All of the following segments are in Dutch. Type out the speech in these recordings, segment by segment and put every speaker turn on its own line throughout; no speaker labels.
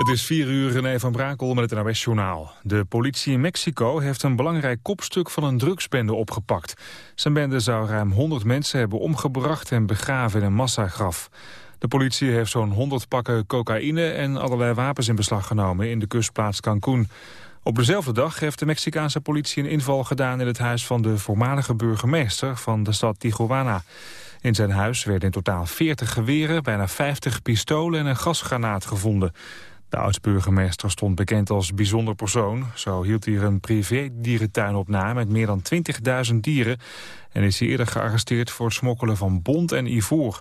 Het is vier uur, René van Brakel met het NOS-journaal. De politie in Mexico heeft een belangrijk kopstuk van een drugsbende opgepakt. Zijn bende zou ruim 100 mensen hebben omgebracht en begraven in een massagraf. De politie heeft zo'n 100 pakken cocaïne en allerlei wapens in beslag genomen in de kustplaats Cancún. Op dezelfde dag heeft de Mexicaanse politie een inval gedaan in het huis van de voormalige burgemeester van de stad Tijuana. In zijn huis werden in totaal 40 geweren, bijna 50 pistolen en een gasgranaat gevonden. De oud-burgemeester stond bekend als bijzonder persoon. Zo hield hij een privé-dierentuin op na met meer dan 20.000 dieren... en is hij eerder gearresteerd voor het smokkelen van bont en ivoor.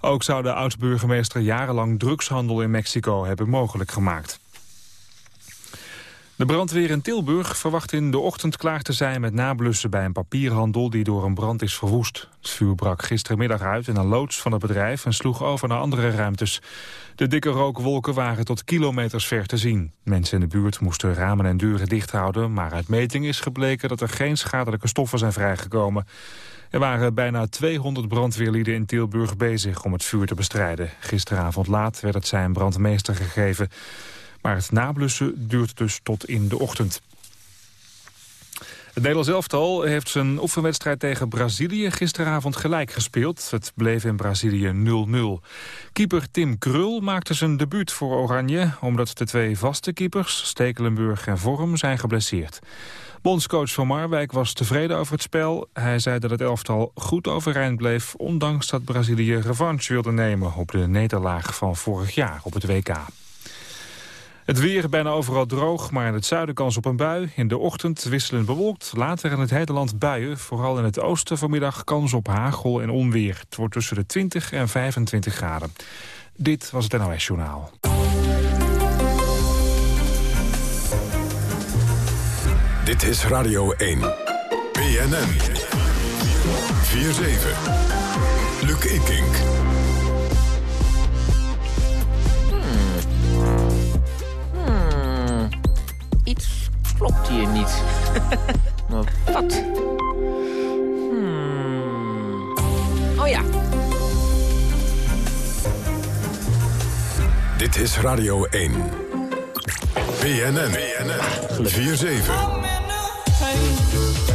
Ook zou de oud-burgemeester jarenlang drugshandel in Mexico hebben mogelijk gemaakt. De brandweer in Tilburg verwacht in de ochtend klaar te zijn met nablussen bij een papierhandel die door een brand is verwoest. Het vuur brak gistermiddag uit in een loods van het bedrijf en sloeg over naar andere ruimtes. De dikke rookwolken waren tot kilometers ver te zien. Mensen in de buurt moesten ramen en deuren dicht houden, maar uit meting is gebleken dat er geen schadelijke stoffen zijn vrijgekomen. Er waren bijna 200 brandweerlieden in Tilburg bezig om het vuur te bestrijden. Gisteravond laat werd het zijn brandmeester gegeven. Maar het nablussen duurt dus tot in de ochtend. Het Nederlands elftal heeft zijn oefenwedstrijd tegen Brazilië gisteravond gelijk gespeeld. Het bleef in Brazilië 0-0. Keeper Tim Krul maakte zijn debuut voor Oranje... omdat de twee vaste keepers, Stekelenburg en Vorm, zijn geblesseerd. Bondscoach van Marwijk was tevreden over het spel. Hij zei dat het elftal goed overeind bleef... ondanks dat Brazilië revanche wilde nemen op de nederlaag van vorig jaar op het WK. Het weer bijna overal droog, maar in het zuiden kans op een bui. In de ochtend wisselend bewolkt, later in het hele land buien. Vooral in het oosten vanmiddag kans op hagel en onweer. Het wordt tussen de 20 en 25 graden. Dit was het NOS Journaal.
Dit is Radio 1. BNN. 4-7. Luc Ikink.
Klopt hier niet. maar wat? Hmm. Oh ja.
Dit is Radio 1. BNN. BNN. 4-7.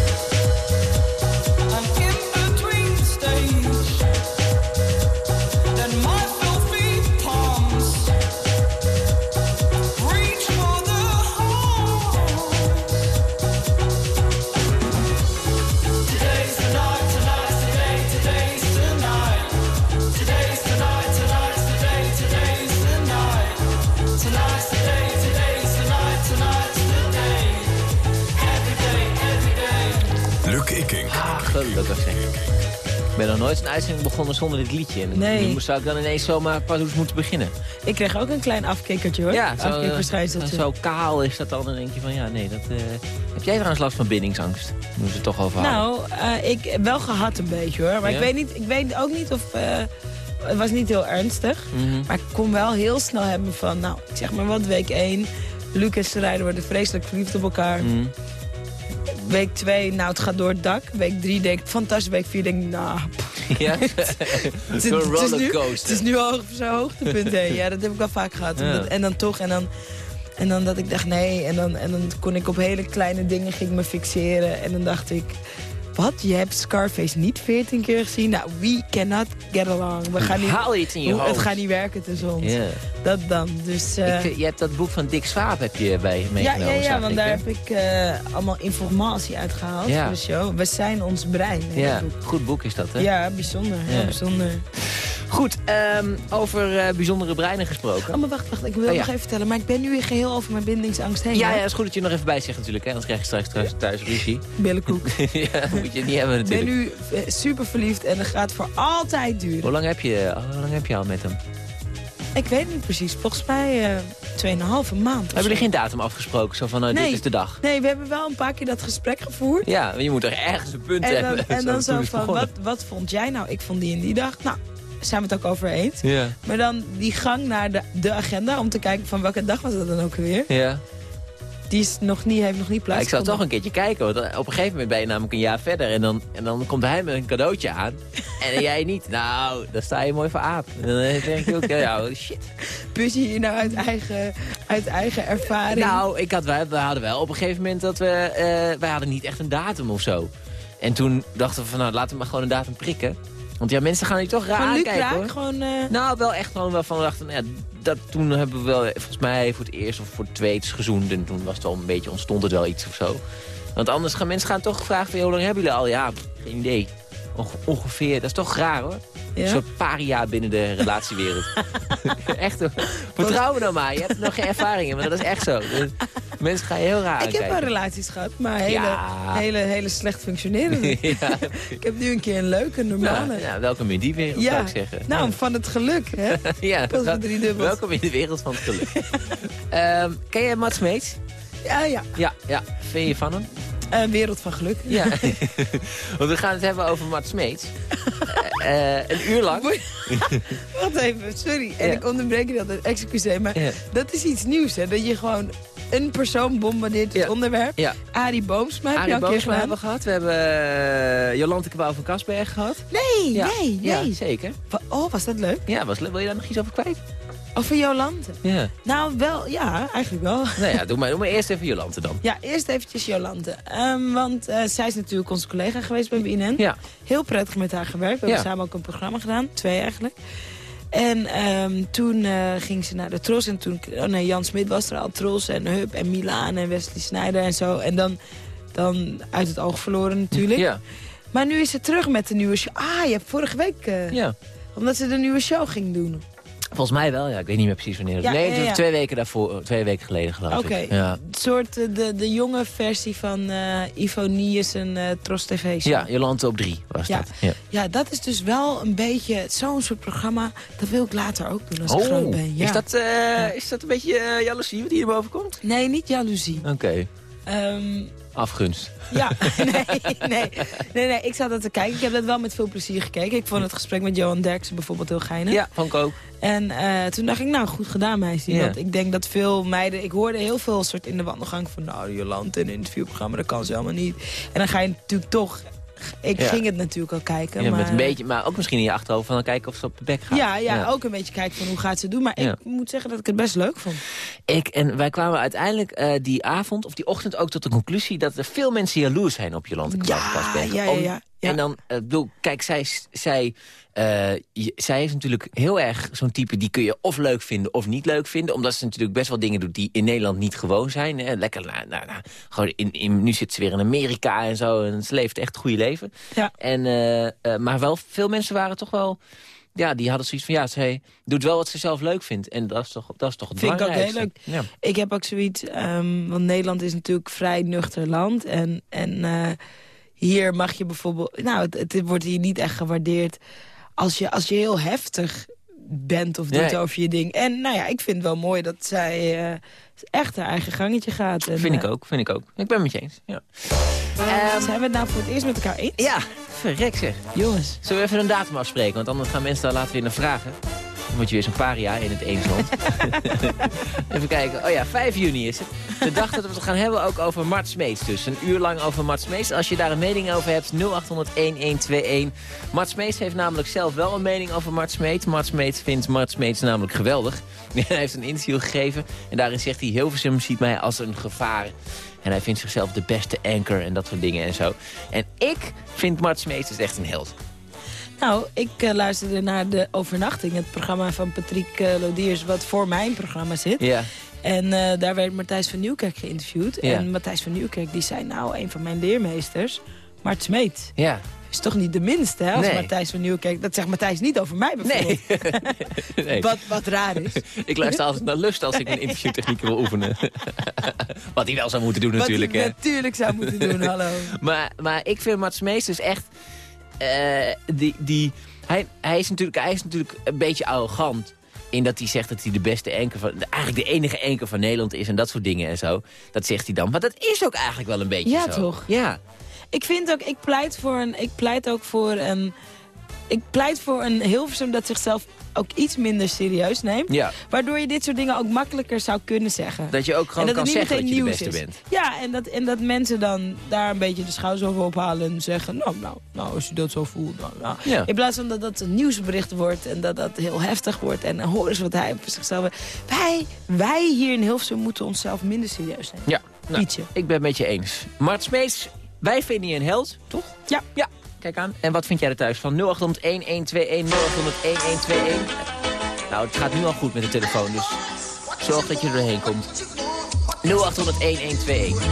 Ik ben nog nooit een uitzending begonnen zonder dit liedje. En
Nee.
nu zou ik dan ineens zomaar pas moeten beginnen.
Ik kreeg ook een klein afkikkertje hoor.
Ja, zo,
Afkikverschijnseltje.
zo kaal is dat dan. Dan denk je van, ja, nee, dat... eh, Heb jij trouwens last van bindingsangst? We het toch over.
Nou, eh, ik wel gehad een beetje hoor. Maar
Ja?
ik, weet niet, ik weet ook niet of... eh, het was niet heel ernstig.
Mhm.
Maar ik kon wel heel snel hebben van... Nou, ik zeg maar wat, week 1. Luc en Sarayda worden vreselijk verliefd op elkaar.
Mhm.
Week 2, nou het gaat door het dak. Week 3 denk ik, fantastisch. Week 4 denk ik, nou...
Ja? Zo'n
is- het is nu, het
rollercoaster.
is nu al zo'n hoogtepunt heen. Ja, dat heb ik wel vaak gehad.
Ja.
En dan toch, en dan... En dan dat ik dacht nee, en dan, en dan kon ik op hele kleine dingen ging me fixeren. En dan dacht ik, wat? Je hebt Scarface niet 14 keer gezien? Nou, we cannot get along. We gaan niet,
Haal je het in je hoofd.
Het gaat niet werken tussen ons.
Ja.
Dat dan. Dus, eh,
Ik vind- je hebt dat boek van Dick Swaap heb je bij je
ja,
meegenomen.
ja, ja,
zag
want
ik,
daar heb ik eh, allemaal informatie uitgehaald
Ja.
voor de show. We zijn ons brein.
Ja, goed boek is dat, hè?
ja bijzonder. Heel
Ja.
bijzonder.
Goed, ehm, over eh, bijzondere breinen gesproken.
Oh, maar wacht, wacht. Ik wil
Oh, ja.
nog even vertellen. Maar ik ben nu weer geheel over mijn bindingsangst heen.
Ja, ja, is goed dat je er nog even bij zegt natuurlijk, hè? Anders krijg je straks thuis, thuis ruzie.
Billenkoek.
ja, moet je niet hebben
Ik ben
natuurlijk.
nu eh, super verliefd en dat gaat voor altijd duren.
Hoe lang, heb je, hoe lang heb je al met hem?
Ik weet niet precies. Volgens mij eh 2,5 maand.
Hebben jullie
zo.
geen datum afgesproken? Zo van, nou, dit is de dag.
Nee, we hebben wel een paar keer dat gesprek gevoerd.
Ja, je moet er ergens een punt
En dan,
hebben.
en dan zo
is het
van, wat, wat vond jij nou? Ik vond die en die dag. Nou, zijn we het ook over eens.
Ja,
Maar dan die gang naar de, de agenda om te kijken van welke dag was dat dan ook weer.
ja.
Die is nog niet, heeft nog niet
Ja,
plaats.
ik zou toch een keertje kijken, want dan- op een gegeven moment ben je namelijk een jaar verder. En dan, en dan komt hij met een cadeautje aan. En jij niet. Nou, dan sta je mooi voor aap. En dan denk ik ook, ja, ja, shit.
Pus je hier nou uit eigen, Uit eigen ervaring.
Nou, ik had, wij, wij hadden wel op een gegeven moment dat we... eh, wij hadden niet echt een datum of zo. En toen dachten we van, nou, laten we maar gewoon een datum prikken. Want ja, mensen gaan hier toch raar aankijken,
lukraak,
hoor.
gewoon... eh,
Nou, wel echt gewoon waarvan we dachten, ja, dat, toen hebben we wel volgens mij voor het eerst of voor het tweede gezoend. En toen was het wel een beetje, ontstond het wel iets of zo. Want anders gaan mensen gaan toch vragen van, hoe lang hebben jullie al? Ja, geen idee. Onge- ongeveer, dat is toch raar hoor.
ja?
Een soort paria binnen de relatiewereld. echt hoor. Vertrouw me nou maar, je hebt nog geen ervaringen, maar dat is echt zo. Dus mensen gaan heel raar
Ik heb wel relaties gehad, maar hele,
Ja.
hele, hele slecht functionerende.
ja,
ik heb nu een keer een leuke, normale.
nou, ja, welkom in die wereld, zou ik zeggen.
nou, van het geluk, hè?
ja, welkom in de wereld van het geluk. Ehm, ken jij Mats Meets?
Ja, ja.
Ja, ja. Vind je van hem?
Eh, wereld van geluk.
Ja. Want we gaan het hebben over Mart Smeets. Eh, eh, een uur lang.
Wacht even, sorry. En
Ja.
ik onderbreek je altijd, excuseer. Maar
Ja.
dat is iets nieuws, hè? Dat je gewoon een persoon bombardeert het
Ja.
onderwerp.
Ja.
Arie Boomsma heb je
Arie
een keer
Boomsma hebben we gehad. We hebben uh, Jolante Kabouw van Kasberg gehad.
Nee,
Ja.
nee, nee.
zeker.
Oh, was dat leuk?
Ja, was, wil je daar nog iets over kwijt?
Over Jolante?
Ja.
Nou, wel, ja, eigenlijk wel.
Nou ja, doe maar, doe maar eerst even Jolante dan.
Ja, eerst eventjes Jolante. Ehm, want eh, zij is natuurlijk onze collega geweest bij BNN.
Ja.
Heel prettig met haar gewerkt. We hebben samen ook een programma gedaan. Twee eigenlijk. En ehm, toen eh, ging ze naar de Tros. En toen, oh nee, Jan Smit was er al. Tros en Hub en Milaan en Wesley Snijder en zo. En dan, dan uit het oog verloren natuurlijk.
Ja.
Maar nu is ze terug met de nieuwe show. Ah, je hebt vorige week... eh,
ja.
Omdat ze de nieuwe show ging doen.
Volgens mij wel, ja. Ik weet niet meer precies wanneer.
Ja,
nee,
ja,
het was
ja.
twee weken daarvoor, twee weken geleden geloof
Oké.
ik. Ja.
Het soort eh, de, de jonge versie van eh Ivo Nies en eh Tros TV. show.
ja, Jolante op drie was
Ja.
dat. Ja.
Ja, dat is dus wel een beetje zo'n soort programma. Dat wil ik later ook doen als ik groot ben. Ja.
Oh, is, dat, eh, is dat een beetje uh, jaloezie wat hier boven komt?
Nee, niet jaloezie.
Oké,
Ehm,
afgunst.
ja, nee, nee, nee, nee, ik zat dat te kijken. Ik heb dat wel met veel plezier gekeken. Ik vond het gesprek met Johan Derksen bijvoorbeeld heel geinig.
Ja, vond ik ook.
En eh, toen dacht ik, nou, goed gedaan, meisje.
Ja.
Want ik denk dat veel meiden... Ik hoorde heel veel soort in de wandelgang van... Nou, Jolante in een interviewprogramma, dat kan ze helemaal niet. En dan ga je natuurlijk toch... Ik
Ja.
ging het natuurlijk al kijken.
Ja,
maar,
met een beetje, maar ook misschien in je achterhoofd van dan kijken of ze op de bek gaat.
Ja, ja, ook een beetje kijken van hoe gaat ze doen. Maar
Ja.
ik moet zeggen dat ik het best leuk vond.
Ik, en wij kwamen uiteindelijk eh, die avond of die ochtend ook tot de conclusie... dat er veel mensen jaloers zijn op Jolante
Ja,
Kasberg.
ja, ja, ja, ja.
En dan, eh, bedoel, kijk, zij, zij, eh, zij is natuurlijk heel erg zo'n type... die kun je of leuk vinden of niet leuk vinden. Omdat ze natuurlijk best wel dingen doet die in Nederland niet gewoon zijn. Hè. Lekker, nou, nou, nou, gewoon in, in, nu zit ze weer in Amerika en zo. En ze leeft echt het goede leven.
Ja.
En, eh, maar wel, veel mensen waren toch wel... Ja, die hadden zoiets van, ja, zij doet wel wat ze zelf leuk vindt. En dat is toch, dat is toch het
Vind ik ook heel
Ja.
Ik heb ook zoiets, ehm, want Nederland is natuurlijk vrij nuchter land. En, en hier mag je bijvoorbeeld... Nou, het, het wordt hier niet echt gewaardeerd als je, als je heel heftig bent of doet
Nee.
over je ding. En nou ja, ik vind het wel mooi dat zij eh, echt haar eigen gangetje gaat. En,
Vind ik
eh,
ook, vind ik ook. Ik ben met je eens. Ja, Ehm,
Zijn we het nou voor het eerst met elkaar eens?
ja verrek zeg.
Jongens.
Zullen we even een datum afspreken? Want anders gaan mensen daar later weer naar vragen. Dan word je weer zo'n paria in het Eensland. even kijken. Oh ja, 5 juni is het. De dag dat we het gaan hebben ook over Mart Smeets. Dus een uur lang over Mart Smeets. Als je daar een mening over hebt, 0800-1121. Mart Smeets heeft namelijk zelf wel een mening over Mart Smeets. Mart Smeets vindt Mart Smeets namelijk geweldig. hij heeft een interview gegeven. En daarin zegt hij, Hilversum ziet mij als een gevaar. En hij vindt zichzelf de beste anchor en dat soort dingen en zo. En ik vind Mart Smeets dus echt een held.
Nou, ik eh, luisterde naar de overnachting, het programma van Patrick eh, Lodiers, wat voor mijn programma zit.
Ja.
En eh, daar werd Matthijs van Nieuwkerk geïnterviewd.
Ja.
En Matthijs van Nieuwkerk die zei, nou, een van mijn leermeesters, Mart Smeet,
Ja.
is toch niet de minste, hè, als
Nee.
Matthijs van Nieuwkerk. Dat zegt Matthijs niet over mij bijvoorbeeld.
nee.
Wat, wat raar is.
Ik luister altijd naar lust als ik mijn interviewtechniek wil oefenen. Wat hij wel zou moeten doen natuurlijk.
Wat
Hè.
hij natuurlijk zou moeten doen, hallo.
Maar, maar ik vind Mats Mees dus echt... eh, die, die, hij, hij, is natuurlijk, hij is natuurlijk een beetje arrogant. In dat hij zegt dat hij de beste enker van... Eigenlijk de enige enker van Nederland is en dat soort dingen en zo. Dat zegt hij dan. Maar dat is ook eigenlijk wel een beetje
Ja,
zo.
toch?
Ja.
Ik vind ook, ik pleit, voor een, ik pleit ook voor een, ik pleit voor een Hilversum dat zichzelf ook iets minder serieus neemt.
Ja.
Waardoor je dit soort dingen ook makkelijker zou kunnen zeggen.
Dat je ook gewoon kan zeggen dat je de beste
is.
bent.
Ja, en dat, en dat mensen dan daar een beetje de schouders over ophalen en zeggen... nou, nou, nou als je dat zo voelt, nou, nou.
Ja.
In plaats van dat dat een nieuwsbericht wordt en dat dat heel heftig wordt... en dan horen ze wat hij voor zichzelf... Wij, wij hier in Hilversum moeten onszelf minder serieus nemen.
Ja, nou,
Pietje.
ik ben het met je eens. Mart Smeets, wij vinden je een held, toch?
Ja.
Ja, kijk aan. En wat vind jij er thuis van? 0800 1121 0800 1121. Nou, het gaat nu al goed met de telefoon, dus zorg dat je er doorheen komt. 0800 1121.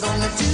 When Chevy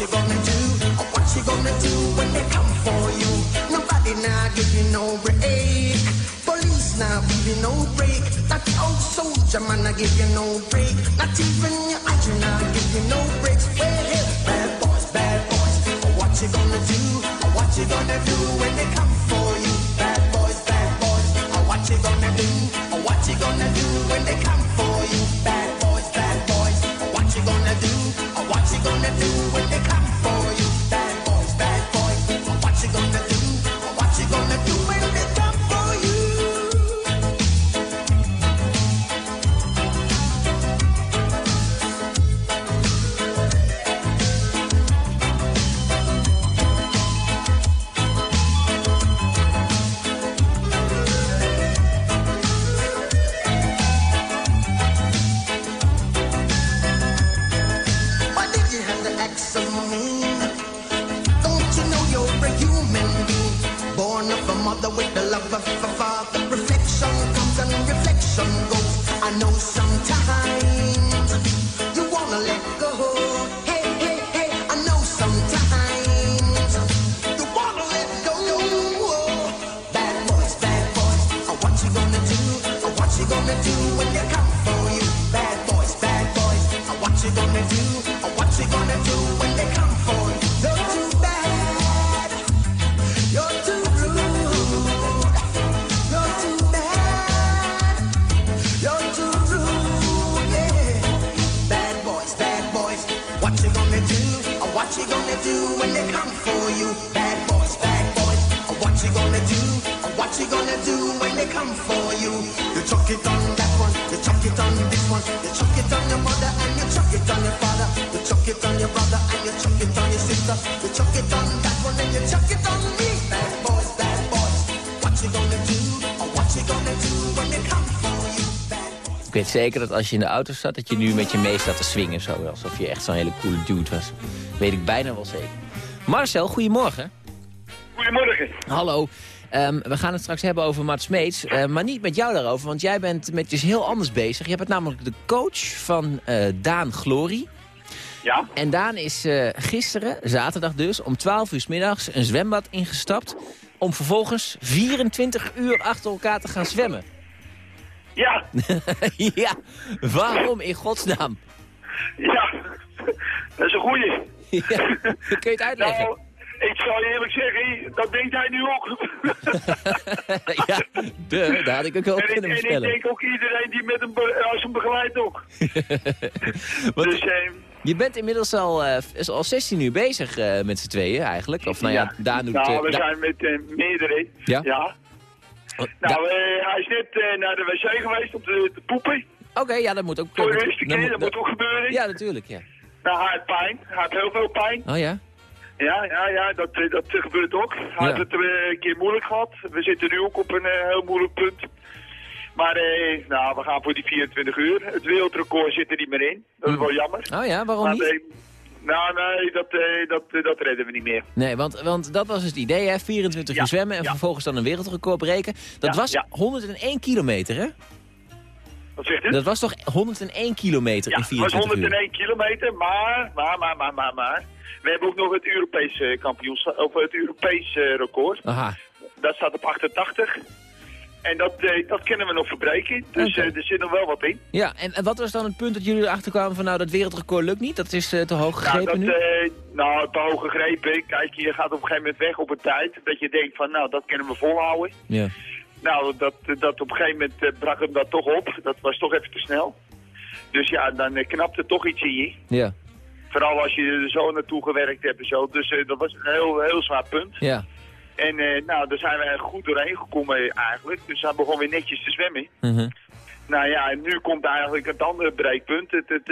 You gonna do? What you gonna do when they come for you? Nobody now give you no break. Police now give you no break. That old soldier man I give you no break. Not even your idol now give you no breaks. Well, bad boys, bad boys, what you gonna do? What you gonna do when they come
Ik weet zeker dat als je in de auto staat, dat je nu met je mee staat te swingen. Zo, alsof je echt zo'n hele coole dude was. Weet ik bijna wel zeker. Marcel, goedemorgen.
Goedemorgen.
Hallo. Ehm, we gaan het straks hebben over Mart Smeets, eh, maar niet met jou daarover, want jij bent met iets heel anders bezig. Je bent namelijk de coach van eh, Daan Glory.
Ja,
En Daan is eh, gisteren, zaterdag dus, om 12 uur 's middags een zwembad ingestapt... om vervolgens 24 uur achter elkaar te gaan zwemmen.
ja,
ja, waarom in godsnaam?
ja. Dat is een goeie.
Ja, kun je het uitleggen?
Nou, ik zal je eerlijk zeggen, dat denkt hij nu ook.
ja, de, daar had ik ook wel kunnen
en ik
bestellen.
denk ook iedereen die met hem, als hem begeleidt ook. Dus, eh,
Je bent inmiddels al, is al 16 uur bezig eh, met z'n tweeën eigenlijk. Of nou ja, Daan doet...
Nou, we
Da-
zijn met meerdere.
Ja?
Ja.
Oh,
Nou, hij is net naar de wc geweest om te, te poepen.
Oké, ja, dat moet ook...
Voor de
dat-
eerste
dat
keer,
moet-
dat moet ook gebeuren.
Ja, natuurlijk, ja.
Nou, hij heeft pijn. Hij heeft heel veel pijn.
Oh ja?
Ja, ja, ja, dat, dat gebeurt ook. Hij
Ja.
heeft het eh, een keer moeilijk gehad. We zitten nu ook op een eh, heel moeilijk punt. Maar eh, nou, we gaan voor die 24 uur. Het wereldrecord zit er niet meer in. Dat is wel jammer.
Oh ja, waarom
Maar,
niet?
eh, nou, nee, dat, eh, dat, dat redden we niet meer.
Nee, want, want dat was het idee, hè? 24
Ja,
uur zwemmen en
ja.
vervolgens dan een wereldrecord breken. Dat was
ja.
101 kilometer, hè?
Wat zegt u?
Dat was toch 101 kilometer
ja,
in
het was
24 uur?
101 kilometer, maar, maar, maar, maar, maar, maar. We hebben ook nog het Europees eh, kampioenschap, of het Europees eh, record.
Aha.
Dat staat op 88. En dat, eh, dat kunnen we nog verbreken. Dus eh, er zit nog wel wat in.
Ja, en, en wat was dan het punt dat jullie erachter kwamen van... nou, dat wereldrecord lukt niet, dat is te hoog
Nou,
gegrepen
dat,
nu?
nou, te hoog gegrepen. Kijk, je gaat op een gegeven moment weg op een tijd. Dat je denkt van, nou, dat kunnen we volhouden.
Ja.
Nou, dat, dat op een gegeven moment eh, brak hem dat toch op. Dat was toch even te snel. Dus ja, dan eh, knapt er toch iets in je.
Ja,
Vooral als je er zo naartoe gewerkt hebt en zo. Dus eh, dat was een heel, heel zwaar punt.
ja.
En nou, daar zijn we goed doorheen gekomen eigenlijk. Dus hij begon weer netjes te zwemmen.
Mhm.
Nou ja, en nu komt eigenlijk het andere breekpunt. Het, het,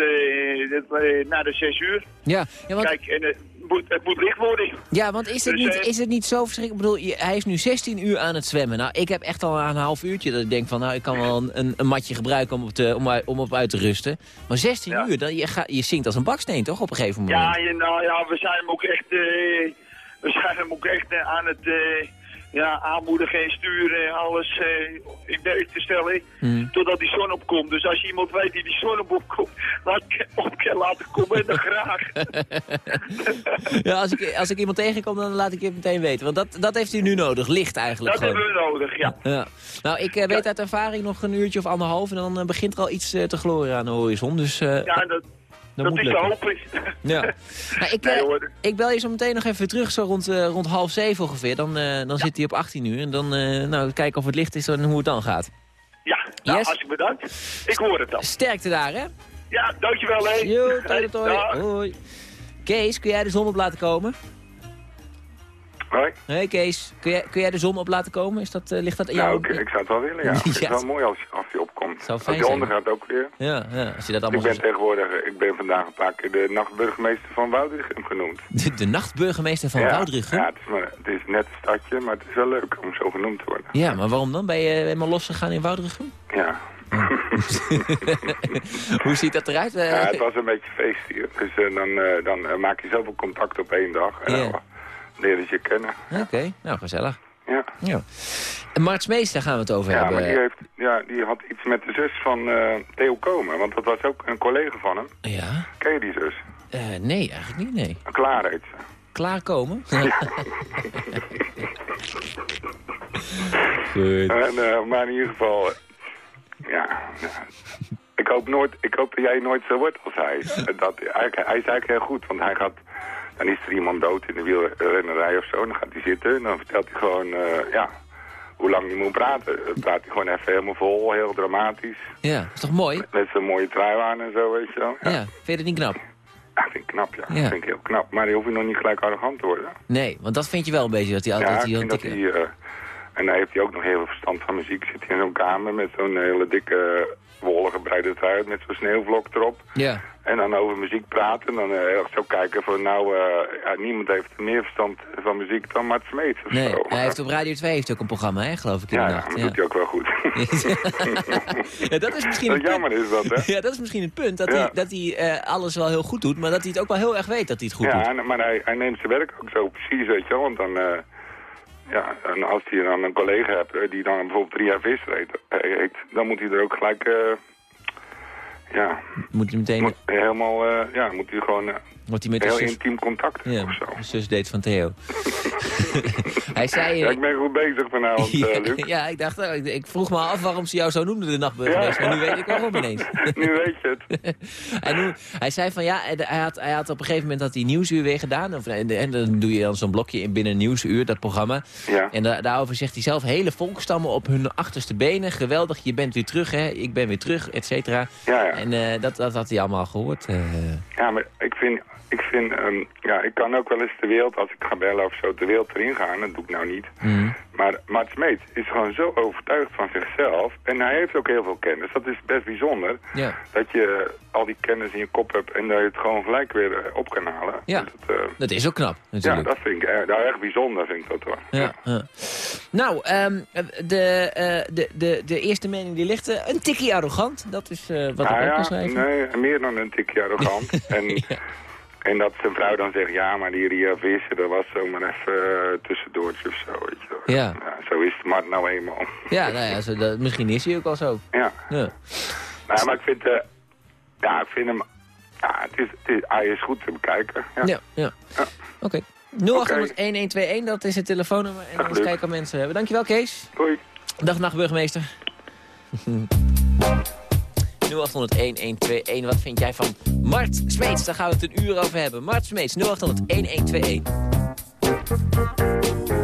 het, na de zes uur.
Ja, ja, want,
Kijk, en, moet, het moet licht worden.
ja, want is, het
Dus,
niet,
eh,
is het niet zo verschrikkelijk? Ik bedoel, je- hij is nu 16 uur aan het zwemmen. Nou, ik heb echt al een half uurtje dat ik denk van... nou, ik kan wel een, een, matje gebruiken om op, te, om, uit- om op uit te rusten. Maar 16
Ja.
uur, dan, je, ga, je zinkt als een baksteen, toch, op een gegeven moment?
Ja, je, nou ja, we zijn hem ook echt, eh, we zijn hem ook echt eh, aan het eh, ja, aanmoedigen en sturen. Alles eh, in werk te stellen.
Hmm.
Totdat die zon opkomt. Dus als je iemand weet die die zon op opkomt, laat ik hem op laten komen. En dan graag.
Ja, als ik, als ik iemand tegenkom, dan laat ik je meteen weten. Want dat, dat heeft u nu nodig, licht eigenlijk
Dat
gewoon.
hebben we nodig, ja.
Ja. Nou, ik eh, weet uit ervaring nog een uurtje of anderhalf... en dan eh, begint er al iets te gloren aan de horizon. Dus
Ja, dat,
dat
dat
moet
is te
lukken.
hopen.
Ja. Nou, ik,
Nee,
eh,
hoor.
ik bel je zo meteen nog even terug, zo rond, eh, rond half zeven ongeveer. Dan, eh, dan zit hij op 18 uur. En dan eh, nou, kijken of het licht is en hoe het dan gaat.
Ja, nou,
Yes.
hartstikke bedankt. Ik hoor het dan.
Sterkte daar, hè?
Ja, dankjewel, hè.
Jo,
dag.
Hoi. Kees, kun jij de zon op laten komen?
Hoi.
Hé Kees, kun jij, kun jij de zon op laten komen? Is dat, eh, ligt dat aan jou?
Nou, ik, ik zou het wel willen, ja. Het is
Ja.
wel mooi als, als die opkomt.
Zou
Als
fijn
die
zijn.
ondergaat ook weer.
Ja, ja, als je dat
Ik
allemaal
ben
zo...
tegenwoordig, ik ben vandaag een paar keer de nachtburgemeester van Woudrichem genoemd.
De, de nachtburgemeester van
ja.
Woudrichem?
Ja,
Ja.
het is, maar, het is net een stadje, maar het is wel leuk om zo genoemd te worden.
maar waarom dan? Ben je helemaal losgegaan in Woudrichem?
Ja.
Hoe ziet dat eruit?
Ja, het was een beetje feest hier. Dus eh, dan, eh, dan maak je zoveel contact op één dag. En
Ja.
Leren ze je kennen.
Oké, nou gezellig.
Ja.
Ja. En Marts Meester gaan we het over
Ja,
hebben.
maar die, heeft, ja, die had iets met de zus van eh, Theo Komen. Want dat was ook een collega van hem.
Ja?
Ken je die zus?
Eh, nee, eigenlijk niet, nee.
Klaar heet ze.
Klaarkomen? Goed.
En, eh, maar in ieder geval, ja, ja. ik hoop, nooit, ik hoop dat jij nooit zo wordt als hij. Dat, hij, hij is eigenlijk heel goed, want hij gaat, dan is er iemand dood in de wielrennerij of zo, dan gaat hij zitten en dan vertelt hij gewoon, eh, ja, hoe lang hij moet praten. Dan praat hij gewoon even helemaal vol, heel dramatisch,
Ja, is toch mooi?
met zo'n mooie trui aan en zo, weet je wel.
Ja, vind je dat niet knap?
Ja, vind ik knap, ja.
Ja.
vind ik heel knap. Maar die hoef je nog niet gelijk arrogant te worden.
Nee, want dat vind je wel een beetje, dat hij altijd...
Ja,
die
vind dat hij... eh, en dan heeft hij ook nog heel veel verstand van muziek. Zit hij in zo'n kamer met zo'n hele dikke, wollige, breide trui met zo'n sneeuwvlok erop.
Ja,
En dan over muziek praten. En dan heel erg zo kijken van, nou, eh, ja, niemand heeft meer verstand van muziek dan Mart Smeets of
nee.
zo.
Hij heeft op Radio 2 heeft ook een programma, hè, geloof ik, in
ja,
de
ja, maar doet hij ook wel goed.
ja, dat is misschien
dat
punt.
jammer is dat, hè?
Ja, dat is misschien het punt. Dat
Ja.
hij, dat hij eh, alles wel heel goed doet, maar dat hij het ook wel heel erg weet dat hij het goed
ja,
doet.
en- maar hij, hij neemt zijn werk ook zo precies, weet je wel. Want dan, ja, en als hij dan een collega hebt eh, die dan bijvoorbeeld drie jaar vis heet, heet, dan moet hij er ook gelijk, eh, ja,
Moet hij meteen,
moet, helemaal, eh, ja, moet hij gewoon eh,
wordt hij met
heel
zus,
intiem contact
ja,
of zo.
de zus date van Theo. hij zei...
Ja,
eh,
ik ben goed bezig vanavond, eh,
ja,
Luc.
ja, ik dacht, eh, ik, ik vroeg me af waarom ze jou zo noemde, de nachtburgemeester.
Ja.
Maar nu weet ik waarom ineens.
nu weet je het.
en hij zei van ja, hij had, hij had op een gegeven moment dat hij Nieuwsuur weer gedaan. Of, en, en dan doe je dan zo'n blokje in binnen Nieuwsuur, dat programma.
Ja.
En da- daarover zegt hij zelf, hele volkstammen op hun achterste benen. Geweldig, je bent weer terug, hè? ik ben weer terug, et cetera.
Ja, ja.
En eh, dat, dat had hij allemaal gehoord. eh.
Ja, maar ik vind, ik vind, ehm, ja, ik kan ook wel eens de wereld, als ik ga bellen of zo, de wereld erin gaan. Dat doe ik nou niet.
mm.
Maar Mart Smeets is gewoon zo overtuigd van zichzelf. En hij heeft ook heel veel kennis. Dat is best bijzonder.
Ja.
Dat je al die kennis in je kop hebt en dat je het gewoon gelijk weer eh, op kan halen.
Ja.
Dat, eh,
Dat is ook knap,
ja,
natuurlijk.
dat vind ik erg, nou, echt bijzonder, vind ik dat hoor.
Ja, ja. Nou, ehm, de, eh, de, de, de eerste mening die ligt eh, een tikkie arrogant. Dat is eh, wat ik
Nou
ook
ja,
kan schrijven.
nee, meer dan een tikje arrogant. en, en dat zijn vrouw dan zegt, ja, maar die Ria Visser, dat was zomaar even uh, tussendoortje of zo. Weet je wel.
Ja.
Zo is het maar nou eenmaal.
Ja, nou ja, zo, dat, misschien is hij ook al zo.
Ja.
Ja.
Nou, maar ik vind, eh, ja, ik vind hem, ja, het is, het is, hij is goed te bekijken. Ja.
Ja, ja.
Ja.
Oké. 0800-1121, dat is het telefoonnummer. En
Luc.
kijken of mensen hebben. Dankjewel, Kees.
Doei.
Dag, nacht, burgemeester. 0800-1121, wat vind jij van Mart Smeets? Daar gaan we het een uur over hebben. Mart Smeets, 0800-1121.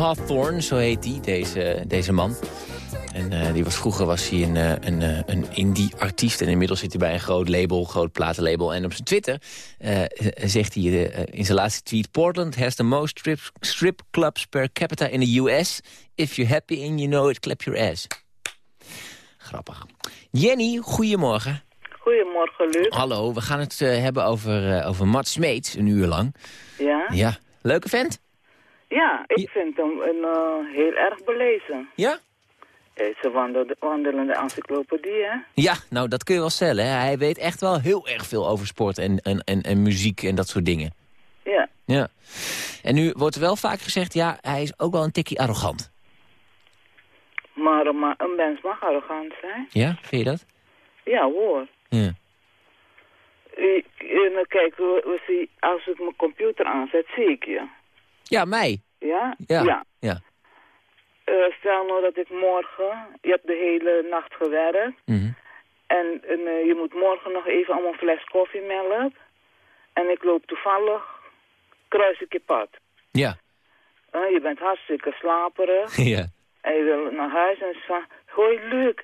Hawthorne, zo heet die, deze, deze man. En eh, die was, vroeger was hij een, eh, een, eh, een indie-artiest. En inmiddels zit hij bij een groot label, groot platenlabel. En op zijn Twitter zegt hij in zijn laatste tweet... Portland has the most strip, strip clubs per capita in the US. If you're happy and you know it, clap your ass. Grappig. Jenny, goedemorgen.
Goedemorgen, Luc.
Hallo, we gaan het hebben over, over Mart Smeets, een uur lang.
Ja?
Ja, leuke vent?
Ja, ik vind hem een, eh, heel erg belezen.
Ja?
Hij is een wandelde- wandelende encyclopedie, hè?
Ja, nou dat kun je wel stellen. Hè. Hij weet echt wel heel erg veel over sport en, en, en, en muziek en dat soort dingen.
Ja.
Ja. En nu wordt er wel vaak gezegd, ja, hij is ook wel een tikkie arrogant.
Maar, maar een mens mag arrogant zijn.
Ja, vind je dat?
Ja, hoor.
Ja.
Ik, eh, kijk, we, we zien, als ik mijn computer aanzet, zie ik je.
Ja, mij.
Ja?
Ja.
ja.
Ja.
Eh, stel nou dat ik morgen, je hebt de hele nacht gewerkt.
Mhm.
En, en, eh, je moet morgen nog even om een fles koffiemelk. En ik loop toevallig, kruis ik je pad.
Ja.
Eh, je bent hartstikke slaperig.
ja.
En je wil naar huis en van, hoi Luc.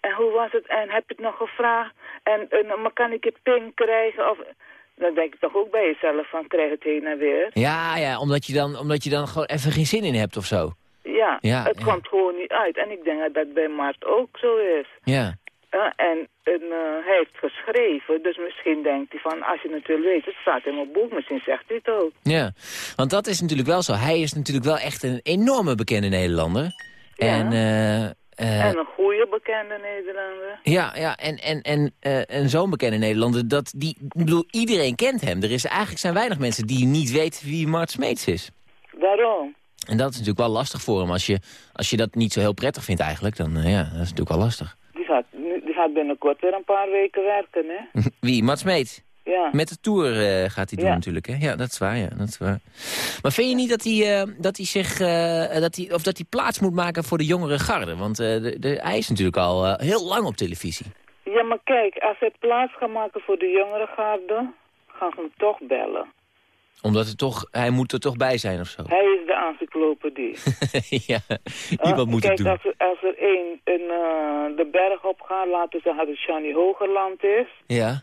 En hoe was het? En heb je het nog gevraagd? En, en maar kan ik je ping krijgen? Of, dan denk je toch ook bij jezelf van, krijg het heen en weer.
Ja, ja, omdat je, dan, omdat je dan gewoon even geen zin in hebt of zo.
Ja,
Ja,
het
ja.
komt gewoon niet uit. En ik denk dat dat bij Mart ook zo is.
Ja.
En en eh, hij heeft geschreven, dus misschien denkt hij van, als je het wil weten, het staat in mijn boek, misschien zegt hij het ook.
Ja, want dat is natuurlijk wel zo. Hij is natuurlijk wel echt een enorme bekende Nederlander. En, eh, eh,
En een goede bekende Nederlander.
ja, ja, en, en, en, eh, en zo'n bekende Nederlander, dat die, ik bedoel, iedereen kent hem. Er is eigenlijk zijn weinig mensen die niet weten wie Mart Smeets is.
Daarom.
En dat is natuurlijk wel lastig voor hem. Als je, als je dat niet zo heel prettig vindt eigenlijk, dan eh, ja, dat is natuurlijk wel lastig.
Die gaat, die gaat binnenkort weer een paar weken werken, hè?
Wie? Mart Smeets?
Ja.
Met de Tour eh, gaat hij doen
Ja.
natuurlijk, hè? Ja, dat is waar, ja, dat is waar. Maar vind je niet dat hij, eh, dat hij zich, eh, dat hij, of dat hij plaats moet maken voor de jongere garde? Want de, de, hij is natuurlijk al heel lang op televisie.
Ja, maar kijk, als hij plaats gaat maken voor de jongere garde, gaan ze hem toch bellen.
Omdat het toch, hij moet er toch bij zijn of zo.
Hij is de encyclopedie.
ja, iemand moet het
kijk,
doen.
als er, als er één een, eh, de berg op gaat, laten we zeggen dat het Johnny Hogerland is,
Ja,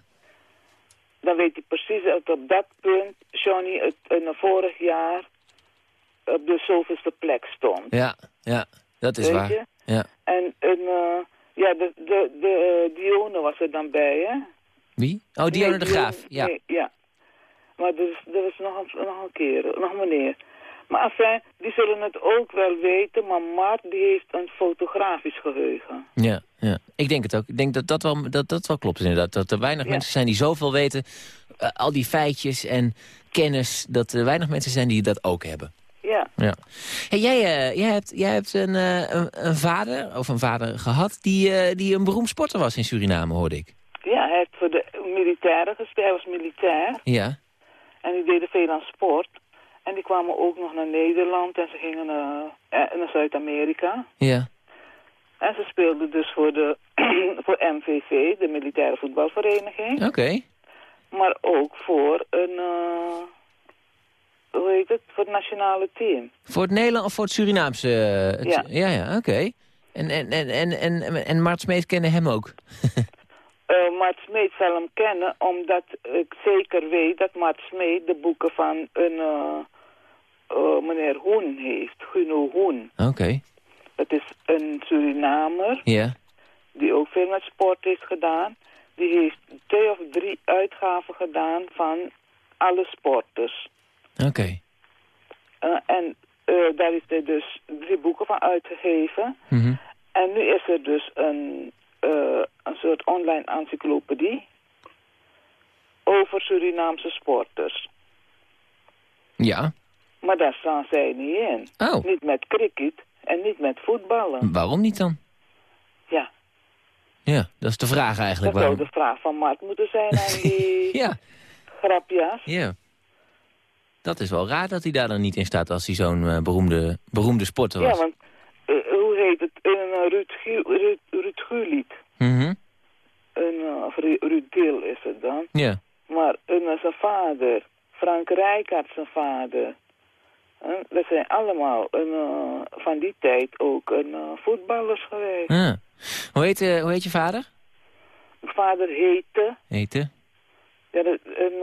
dan weet hij precies dat op dat punt Johnny het in het vorig jaar op de zoveelste plek stond.
ja, ja, dat is
Weet
waar.
je?
Ja.
En, en eh, ja, de, de, de eh, Dione was er dan bij, hè?
Wie? Oh, Dionne
Nee,
de Graaf. Ja.
Nee, ja. Maar er is, er is nog, een, nog een keer, nog een meneer. Maar enfin, die zullen het ook wel weten, maar Mart die heeft een fotografisch geheugen.
Ja, ja, ik denk het ook. Ik denk dat dat wel, dat, dat wel klopt inderdaad. Dat er weinig
Ja.
mensen zijn die zoveel weten. eh, al die feitjes en kennis. Dat er weinig mensen zijn die dat ook hebben.
Ja,
Ja. Hey, jij, eh, jij hebt, jij hebt een, eh, een, een vader, of een vader gehad... Die, die een beroemd sporter was in Suriname, hoorde ik.
ja hij heeft voor de militairen gespeeld. Hij was militair
Ja,
en die deden veel aan sport. En die kwamen ook nog naar Nederland en ze gingen naar, eh, naar Zuid-Amerika.
ja.
En ze speelden dus voor, de, voor MVV, de militaire voetbalvereniging.
Oké.
Maar ook voor een, eh, hoe heet het, voor het nationale team.
Voor het Nederland of voor het Surinaamse? eh, het-
Ja.
ja, ja oké. En, en, en, en, en, en Mart Smeet kende hem ook?
Eh Mart Smeet zal hem kennen, omdat ik zeker weet dat Mart Smeet de boeken van een eh, eh, meneer Hoen heeft, Guno Hoen.
Oké,
Dat is een Surinamer
ja.
die ook veel met sport heeft gedaan. Die heeft twee of drie uitgaven gedaan van alle sporters.
Oké.
Eh, en eh, daar heeft hij dus drie boeken van uitgegeven.
Mhm.
En nu is er dus een, eh, een soort online encyclopedie over Surinaamse sporters.
Ja.
Maar daar staan zij niet in.
Oh,
Niet met cricket en niet met voetballen.
waarom niet dan?
Ja,
Ja, dat is de vraag
dat
eigenlijk.
zou
Waarom...
de vraag van Mart moeten zijn aan die
Ja,
grapjas.
ja. Dat is wel raar dat hij daar dan niet in staat als hij zo'n eh, beroemde, beroemde sporter
Ja,
was.
want eh, hoe heet het? Een uh, Ruud, Gu- Ruud, Ruud Guliet.
Mhm.
Een, of Ru- Ruud Deel is het dan.
Ja.
Maar een, zijn vader, Frank Rijkaard zijn vader. Dat zijn allemaal een, uh, van die tijd ook een, uh, voetballers geweest.
Ah. Hoe, heet, eh, hoe heet je vader?
Mijn vader heette...
Heette?
Ja, dat, een,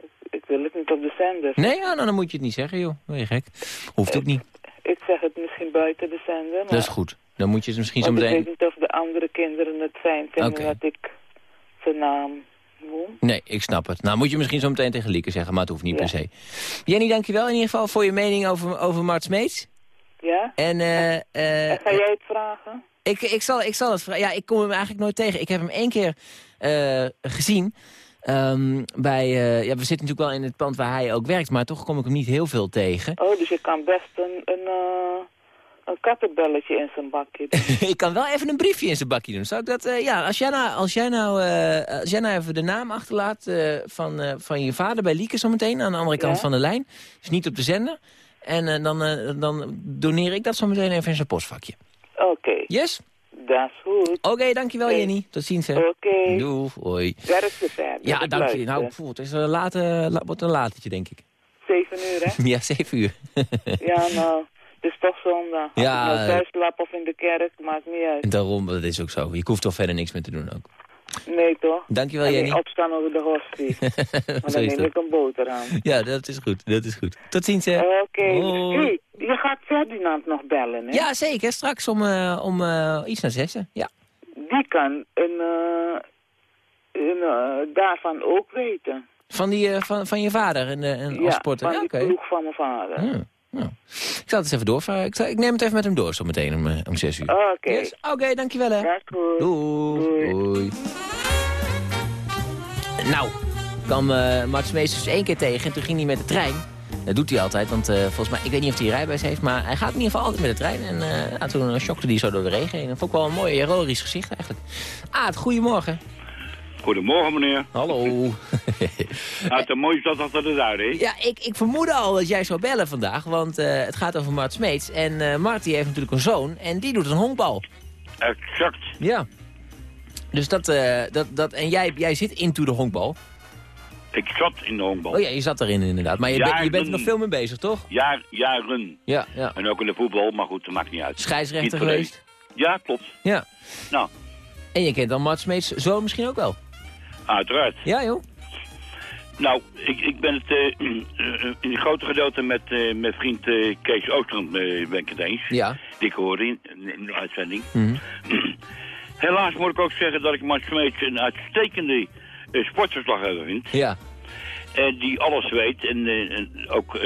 ik, ik wil het niet op de zender.
Nee, ja, nou, dan moet je het niet zeggen, joh. Ben je gek? Hoeft ook niet.
Ik zeg het misschien buiten de zender. Maar,
Dat is goed. Dan moet je het misschien zo
want ik weet
meteen...
niet of de andere kinderen het fijn vinden
Oké.
dat ik zijn naam
Nee, ik snap het. Nou, moet je misschien zo meteen tegen Lieke zeggen, maar het hoeft niet
Ja.
per se. Jenny, dankjewel in ieder geval voor je mening over, over Mart Smeets.
Ja?
En, eh, eh,
En ga jij het vragen?
ik, ik, zal, ik zal het vragen. Ja, ik kom hem eigenlijk nooit tegen. Ik heb hem één keer eh, gezien. ehm, bij, eh, ja, we zitten natuurlijk wel in het pand waar hij ook werkt, maar toch kom ik hem niet heel veel tegen.
Oh, dus je kan best een, een, eh, een kattenbelletje in zijn bakje doen.
ik kan wel even een briefje in zijn bakje doen. Zou ik dat, eh, ja, als jij nou, als jij nou, eh, als jij nou even de naam achterlaat eh, van, van je vader bij Lieke zometeen, aan de andere kant
Ja.
van de lijn. Dus niet op de zender. En dan, dan doneer ik dat zometeen even in zijn postvakje.
Oké,
Yes?
dat is goed.
Oké, dankjewel. Jenny. Tot ziens hè.
Oké,
Doei, hoi.
werk ze verder.
Ja, dank je. Nou, het is een late, la, wordt een latertje, denk ik.
Zeven uur, hè?
Ja, zeven uur.
ja, nou, het is toch. Als
Ja,
ik nou
eh.
thuis slaap of in de kerk, maakt niet uit.
en daarom, dat is ook zo. Je hoeft toch verder niks meer te doen ook.
Nee, toch?
Dankjewel
En
Jenny.
niet opstaan over de hostie. maar dan neem ik een boterham.
Ja, dat is goed. Dat is goed. Tot ziens hè.
Oké. Hey, je gaat Ferdinand nog bellen, hè?
Ja, zeker. Straks om, eh, om eh, iets naar zessen. Ja.
Die kan een, eh, een, daarvan ook weten.
Van, die, van, van je vader en, en
ja,
als sporter.
van
Ja,
ploeg van mijn vader.
Ja, nou. Ik zal het eens even doorvragen. Ik, zal- ik neem het even met hem door zo meteen om, eh, om zes uur.
Oké,
Yes? Oké, dankjewel hè.
dat is goed.
Doei.
Doei.
Nou, ik kwam eh Mats Meesters één keer tegen en toen ging hij met de trein. Dat doet hij altijd, want eh, volgens mij, ik weet niet of hij rijbewijs heeft, maar hij gaat in ieder geval altijd met de trein. En eh, ja, toen shockte hij zo door de regen heen. Dat vond ik wel een mooi heroïsch gezicht eigenlijk. Aad, goedemorgen.
Goedemorgen, meneer.
Hallo.
Uit de mooie stad achter de Zuid, hè?
ja, ik, ik vermoedde al dat jij zou bellen vandaag, want eh, het gaat over Mart Smeets. En eh Mart die heeft natuurlijk een zoon en die doet een honkbal.
Exact.
Ja. Dus dat, eh, dat, dat en jij, jij zit into de honkbal.
Ik zat in de honkbal.
Oh ja, je zat erin inderdaad. Maar je, bent, je bent er nog veel mee bezig, toch?
Jaar, jaren.
Ja, ja.
En ook in de voetbal, maar goed, dat maakt niet uit.
Scheidsrechter geweest.
Ja, klopt.
Ja.
Nou,
En je kent dan Mart Smeets zoon misschien ook wel.
Uiteraard.
Ja, joh.
Nou, ik, ik ben het eh, eh, in grote gedeelte met eh, mijn vriend Kees Oostrand ben ik het eens.
Ja.
Die ik hoorde in, in de uitzending.
Mhm.
Helaas moet ik ook zeggen dat ik Mart Smeets een uitstekende sportverslaggever vind.
Ja.
En die alles weet en, en ook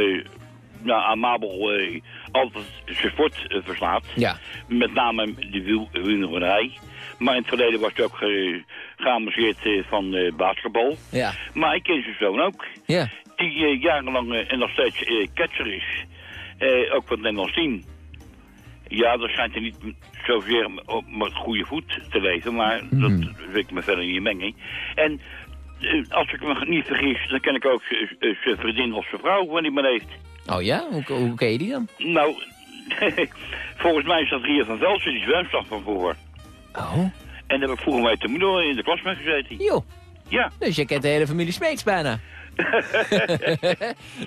nou, amabel altijd zijn sport eh, verslaat.
Ja.
Met name de wiel, wielrennerij. Maar in het verleden was hij ook ge, geamuseerd eh, van eh, basketbal.
Ja.
Maar ik ken zijn zoon ook.
Ja.
Die jarenlang en nog steeds catcher is. Ook wat Nederlands team. Ja, dat schijnt hij niet zozeer op met goede voet te leven, maar
Mhm.
dat wil ik me verder niet mengen. En als ik me niet vergis, dan ken ik ook zijn vriendin of zijn vrouw, wanneer die maar heeft.
Oh ja? Hoe, hoe ken je die dan?
Nou, volgens mij is dat Ria van Velsen, die zwemstad van vroeger.
Oh.
En daar heb ik vroeger mee te moeder in de klas mee gezeten.
Joh.
Ja,
Dus je kent de hele familie Smeets bijna.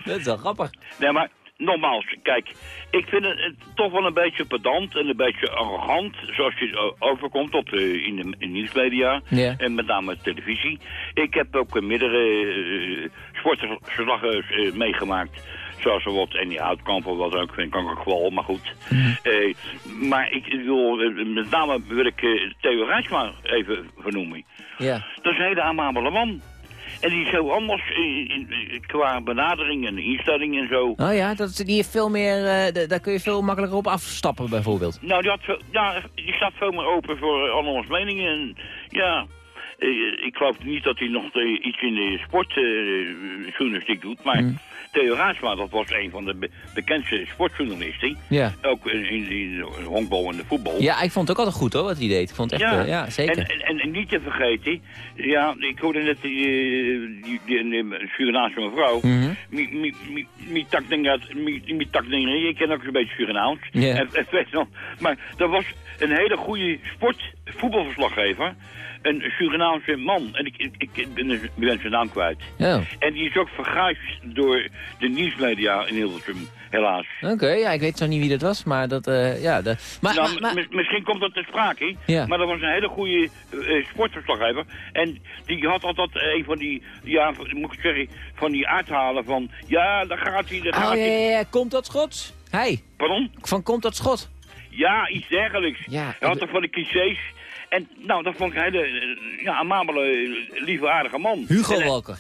dat is wel grappig.
nee, maar nogmaals, kijk, ik vind het, toch wel een beetje pedant en een beetje arrogant, zoals je overkomt op de, in de in nieuwsmedia
Ja.
en met name televisie. Ik heb ook meerdere uh, sportverslaggevers meegemaakt. Zoals bijvoorbeeld Annie Houtkamp of wat ook, vind ik ook wel, maar goed. Eh, maar ik wil, eh, met name wil ik eh, Theo Rijsma even vernoemen.
Ja.
Dat is een hele amabele man. En die is zo anders in, in- in- qua benadering en instelling en zo.
Oh ja, dat, die heeft veel meer, d- daar kun je veel makkelijker op afstappen bijvoorbeeld.
Nou, die, had, ja, die staat veel meer open voor uh, andermans meningen. En, ja, ik geloof niet dat hij nog iets in de sportjournalistiek doet. Maar Theo Raadsma, dat was een van de be- bekendste sportjournalisten.
Ja.
Ook in, in, honkbal en de voetbal.
Ja, ik vond het ook altijd goed hoor, wat hij deed. Ik vond het echt, eh, ja, zeker.
En, en, en niet te vergeten, ja, ik hoorde net die, eh, die, die, die Surinaamse mevrouw.
Mhm.
Mi- mi- mi- tak Ik ken ook een beetje Surinaams.
Ja.
En, en maar dat was een hele goede sport, voetbalverslaggever. Een Surinaamse man. En ik, ik, ik ben, ben zijn naam kwijt.
Ja.
En die is ook verguisd door de nieuwsmedia in Hilversum, helaas.
Oké, ja, ik weet zo niet wie dat was, maar dat, eh, ja. De, maar,
nou,
maar, maar-
mis- misschien komt dat te sprake,
Ja.
maar dat was een hele goede eh, sportverslaggever. En die had altijd een van die, ja, moet ik zeggen, van die uithalen van, ja, daar gaat hij, daar gaat
oh ja,
hij.
ja, ja, komt dat schot? Hij,
Pardon?
van komt dat schot?
Ja, iets dergelijks.
Ja,
Hij had toch van de clichés. En nou, dat vond ik een hele, eh, ja, amabele, eh, lieve, aardige man.
Hugo
En, eh,
Walker.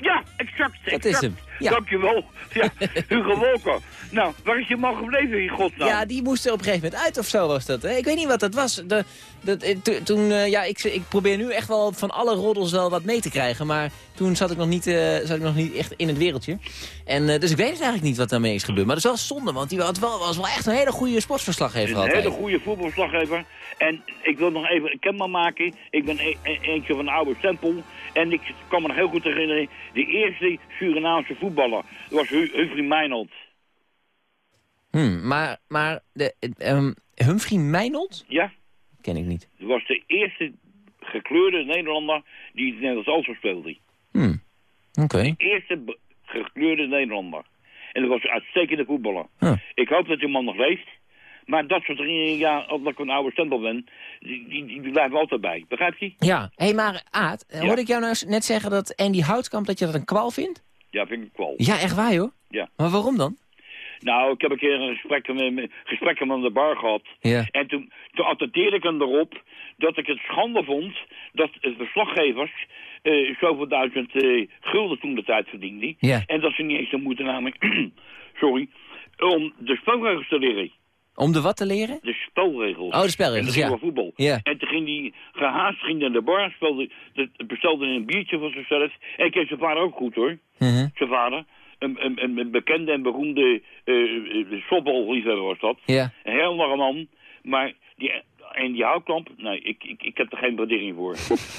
ja, exact.
Dat
exact.
is hem. Ja.
Dankjewel. Ja, Hugo Wolker. Nou, waar is je man gebleven in godsnaam?
Ja, die moest er op een gegeven moment uit of zo was dat. Hè? Ik weet niet wat dat was. De, dat, eh, to- toen, eh, ja, ik, ik probeer nu echt wel van alle roddels wel wat mee te krijgen. Maar toen zat ik nog niet, eh, zat ik nog niet echt in het wereldje. En, dus ik weet het eigenlijk niet wat daarmee is gebeurd. Maar dat is wel zonde, want die had wel, was wel echt een hele goede sportverslaggever
Een hele goede voetbalslaggever. En ik wil nog even kenbaar maken. Ik ben e- e- eentje van de oude stempel. En ik kan me nog heel goed herinneren. De eerste Surinaamse voetballer dat was Hu Humphrey Meinold.
Hmm, maar maar de, ehm, Humphrey Meinold?
Ja,
Ken ik niet.
dat was de eerste gekleurde Nederlander die het Nederlands elftal speelde.
Hmm. Oké.
eerste be- gekleurde Nederlander. En dat was een uitstekende voetballer.
Huh.
Ik hoop dat die man nog leeft. Maar dat soort dingen, ja, omdat ik een oude stempel ben, die, die, die blijven altijd bij. Begrijp je?
Ja, hé, maar Aad,
Ja.
hoorde ik jou nou net zeggen dat Andy Houtkamp dat je dat een kwal vindt?
Ja, vind ik wel.
Ja, echt waar joh.
Ja.
Maar waarom dan?
Nou, ik heb een keer een gesprek met, met, gesprek aan de bar gehad.
Ja.
En toen, toen ik hem erop dat ik het schande vond dat de verslaggevers eh zoveel duizend eh, gulden toen de tijd verdienden.
Ja.
En dat ze niet eens de moeite namen, sorry, om de spelregels te leren.
Om de wat te leren?
De spelregels.
Oh, de spelregels,
En ging
ja.
voetbal.
Ja.
En toen ging hij gehaast ging naar de bar, speelde, de, bestelde een biertje voor zichzelf. En ik ken zijn vader ook goed hoor.
Mhm.
Zijn vader. Een, een, een, bekende en beroemde uh, was dat.
Ja.
Een heel lange man. Maar die, en die houtkamp, nee, ik, ik, ik heb er geen waardering voor.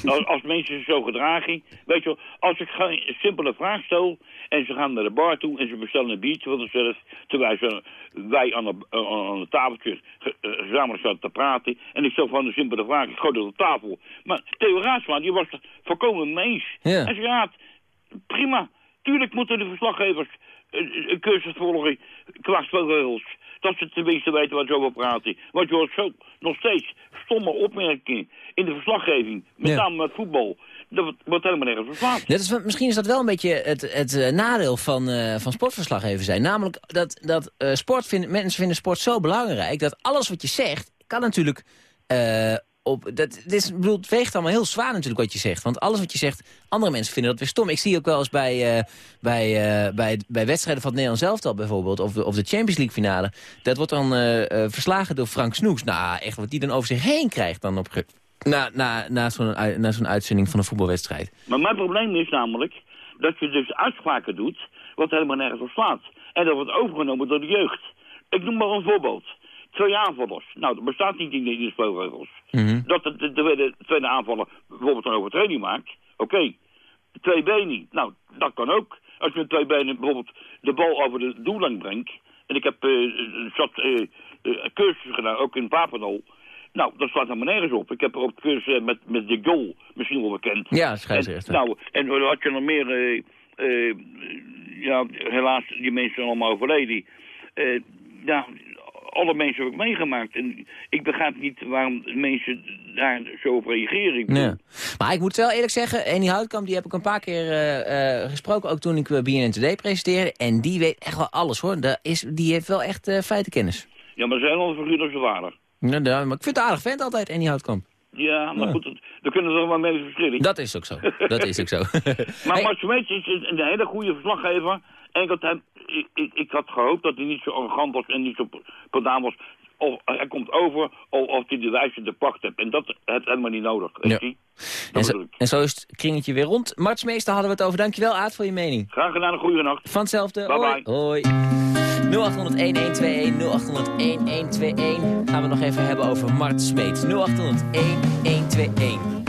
als, als mensen zich zo gedragen, weet je wel, als ik een simpele vraag stel en ze gaan naar de bar toe en ze bestellen een biertje voor zichzelf, terwijl ze, wij aan, de, aan het tafeltje eh, gezamenlijk zaten te praten en ik stel gewoon een simpele vraag, ik gooi het op de tafel. Maar Theo Raadsma, die was er volkomen mee eens.
Ja.
En ze ja, prima, tuurlijk moeten de verslaggevers een, een cursus volgen qua spelregels. Dat ze tenminste weten waar ze over praten. Want je hoort zo nog steeds stomme opmerkingen in de verslaggeving. Met
Ja.
name met voetbal. Dat wordt- helemaal nergens verslaat.
Dat is, misschien is dat wel een beetje het, het eh, nadeel van, eh van sportverslaggever zijn. Namelijk dat, dat eh, sport mensen vinden sport zo belangrijk... dat alles wat je zegt, kan natuurlijk... op, dat, dit is, het weegt allemaal heel zwaar natuurlijk wat je zegt. Want alles wat je zegt, andere mensen vinden dat weer stom. Ik zie ook wel eens bij, eh, bij, eh, bij, bij wedstrijden van het Nederlands elftal bijvoorbeeld... of de, of de Champions League finale. Dat wordt dan eh, verslagen door Frank Snoeks. Nou, echt wat die dan over zich heen krijgt dan op... Na, na, na zo'n na zo'n uitzending van een voetbalwedstrijd.
Maar mijn probleem is namelijk dat je dus uitspraken doet wat helemaal nergens op slaat. En dat wordt overgenomen door de jeugd. Ik noem maar een voorbeeld. Twee aanvallers. Nou, dat bestaat niet in de, in de spelregels.
Mhm.
Dat de, de, tweede, tweede aanvaller bijvoorbeeld een overtreding maakt. Oké. Twee benen. Nou, dat kan ook. Als je met twee benen bijvoorbeeld de bal over de doellijn brengt. En ik heb eh een zat eh, eh, cursussen gedaan, ook in Papendal. Nou, dat slaat helemaal nergens op. Ik heb er ook cursus eh, met, met de goal, misschien wel bekend.
Ja, scheidsrechter.
nou, en had je nog meer, eh, eh, ja, helaas, die mensen zijn allemaal overleden. Eh, ja, alle mensen heb ik meegemaakt. En ik begrijp niet waarom mensen daar zo op reageren.
Ja. Maar ik moet wel eerlijk zeggen, Annie Houtkamp die heb ik een paar keer eh, eh, gesproken, ook toen ik bij BNN Today presenteerde. En die weet echt wel alles hoor. Daar is, die heeft wel echt eh, feitenkennis.
Ja, maar ze zijn al een figuur als ze waren.
Ja, maar ik vind het aardig vent altijd, Annie Houtkamp.
Ja, maar
Ja.
goed, daar kunnen er wel mee verschillen.
Dat is ook zo. Dat is ook zo.
Maar
Hey,
Mart Smeets is een hele goede verslaggever. En ik ik, ik, had gehoopt dat hij niet zo arrogant was en niet zo pedant was. Of hij komt over of, hij de wijze de pacht heeft. En dat heeft helemaal niet nodig. Weet
Ja.
je?
en, zo, en is het kringetje weer rond. Martsmeester hadden we het over. Dankjewel Aad voor je mening.
Graag gedaan, een goede nacht.
Van hetzelfde.
Bye
Hoi.
bye.
Hoi. 0800-1121, 0800-1121. Gaan we nog even hebben over Mart Smeets. 0800-1121.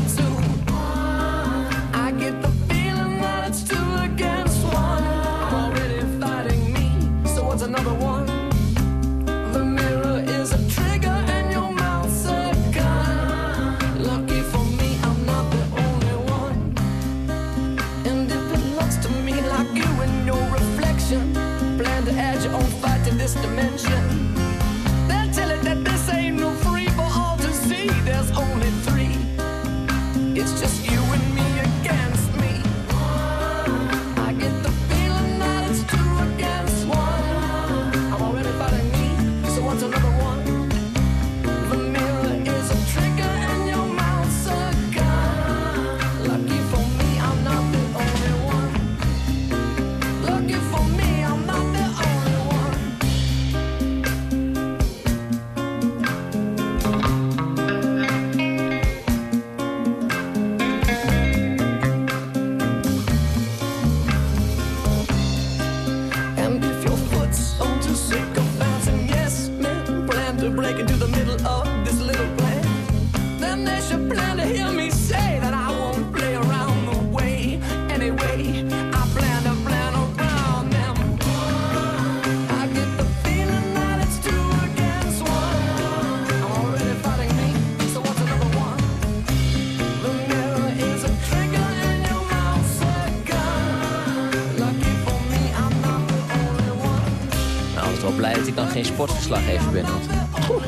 Sportverslaggever ben. Want... Oeh.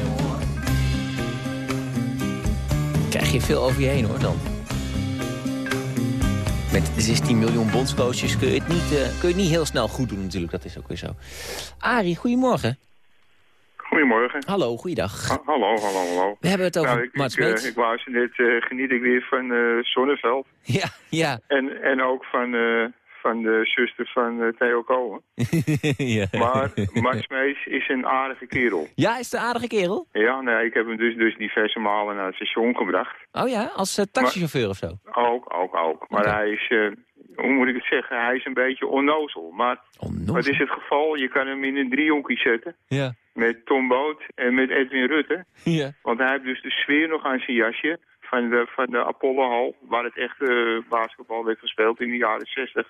Krijg je veel over je heen hoor dan. Met 16 miljoen bondscoaches kun je, het niet, eh, kun je het niet heel snel goed doen natuurlijk. Dat is ook weer zo. Arie, goedemorgen.
Goedemorgen.
Hallo, goeiedag.
Ha- hallo, hallo, hallo.
We hebben het over
nou, ik,
Mats
ik, eh,
Smeets.
ik luister net, eh, geniet ik weer van Zonneveld.
Ja, ja.
En, en ook van, van de zuster van eh, Theo Cohen.
ja.
Maar Max Mees is een aardige kerel.
Ja, is het een aardige kerel?
Ja, nee, ik heb hem dus, dus diverse malen naar het station gebracht.
Oh ja, als eh, taxichauffeur of zo?
Ook, ook, ook. Maar hij is, eh, hoe moet ik het zeggen, hij is een beetje onnozel. Maar
Onnozel.
wat is het geval? Je kan hem in een driehoekje zetten.
Ja.
Met Tom Boot en met Edwin Rutte.
Ja.
Want hij heeft dus de sfeer nog aan zijn jasje van de, van de Apollo-hal, waar het echt eh, basketbal werd gespeeld in de jaren 60.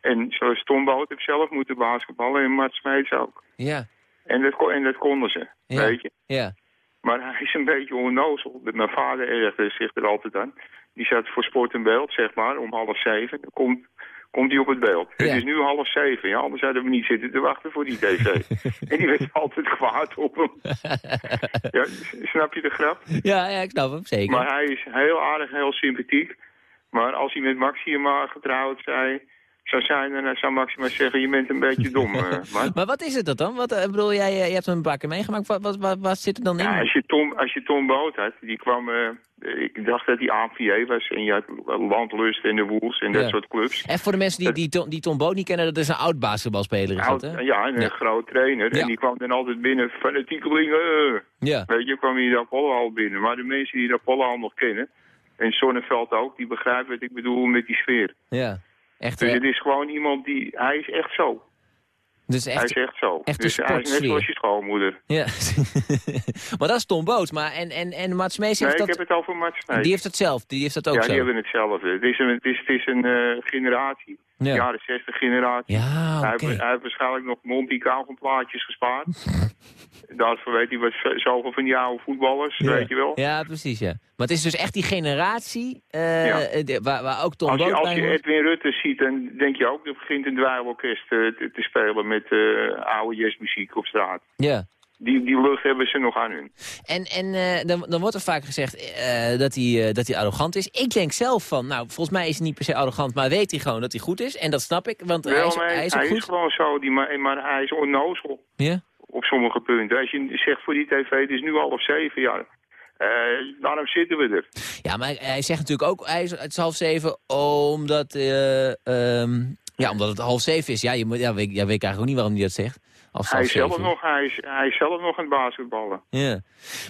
En zoals Tom Boot heeft zelf moeten basketballen en Mart Smeets ook.
Ja.
En dat, kon- en dat konden ze,
Ja.
weet je.
Ja.
Maar hij is een beetje onnozel. Mijn vader ergerde zich er altijd aan. Die zat voor sport en beeld, zeg maar, om half zeven. Dan komt, komt hij op het beeld.
Ja.
Het is nu half zeven, ja, anders hadden we niet zitten te wachten voor die tv. en die werd altijd kwaad op hem. ja, snap je de grap?
Ja, ja, ik snap hem, zeker.
Maar hij is heel aardig, heel sympathiek. Maar als hij met Maxima getrouwd zei, zou zijn, dan zou Maxima zeggen, je bent een beetje dom. eh, man.
Maar wat is het dat dan? Wat, eh, bedoel, jij eh, je hebt hem een paar keer meegemaakt. Wat, wat, wat, wat zit er dan in?
Ja, als je Tom, als je Tom Boot had, die kwam, ik dacht dat hij AVA was. En je had Landlust en de Woels en dat
Ja.
soort clubs.
En voor de mensen die, die, Tom, die Tom Boot niet kennen, dat is een oud basketbalspeler. Is dat, hè?
ja, en een
Ja.
groot trainer. En die kwam dan altijd binnen, fanatiekelingen.
Ja.
Weet je, kwam hier de Apollo al binnen. Maar de mensen die de Apollo al nog kennen, en Sonneveld ook, die begrijpen wat ik bedoel met die sfeer.
ja. Echt,
Dus
eh,
het is gewoon iemand die, hij is echt zo.
dus
hij
echt,
is echt zo.
echt
dus hij is net zoals je schoonmoeder.
Ja. maar dat is Tom Boot. Maar en, en, en Mats Mees
Nee,
heeft
ik
dat...
heb het over Mats.
Die heeft het zelf. Die heeft dat ook
ja,
zo.
die hebben hetzelfde. Het is een, het is, het is een eh, generatie.
Ja.
Jaren 60 generatie.
Ja,
hij, heeft, hij heeft waarschijnlijk nog Monty Kauwen plaatjes gespaard. Daarvoor weet hij wat zoveel van die oude voetballers, weet je wel.
Ja, precies, ja. Maar het is dus echt die generatie eh,
Ja.
eh, de- waar, waar ook Tom
Als je, als je. Edwin Rutte ziet, dan denk je ook, er begint een dweilorkest eh, te, te spelen met eh, oude jazzmuziek op straat.
Ja.
Die, die lucht hebben ze nog aan hun.
En, en eh, dan, dan wordt er vaak gezegd eh, dat, hij, eh, dat hij arrogant is. Ik denk zelf van, nou, volgens mij is hij niet per se arrogant... maar weet hij gewoon dat hij goed is. En dat snap ik, want hij is,
nee,
hij is ook goed.
gewoon zo, die, maar, maar hij is onnozel
Ja?
op sommige punten. Als je zegt voor die tv, het is nu half zeven, ja, waarom zitten we er?
ja, maar hij, hij zegt natuurlijk ook, hij is, het is half zeven, omdat, eh, ehm, ja, omdat het half zeven is. Ja, je moet, ja, weet, ja, weet ik eigenlijk ook niet waarom hij dat zegt.
Hij is, zelf nog, hij, is, hij is zelf nog aan het basketballen.
Ja.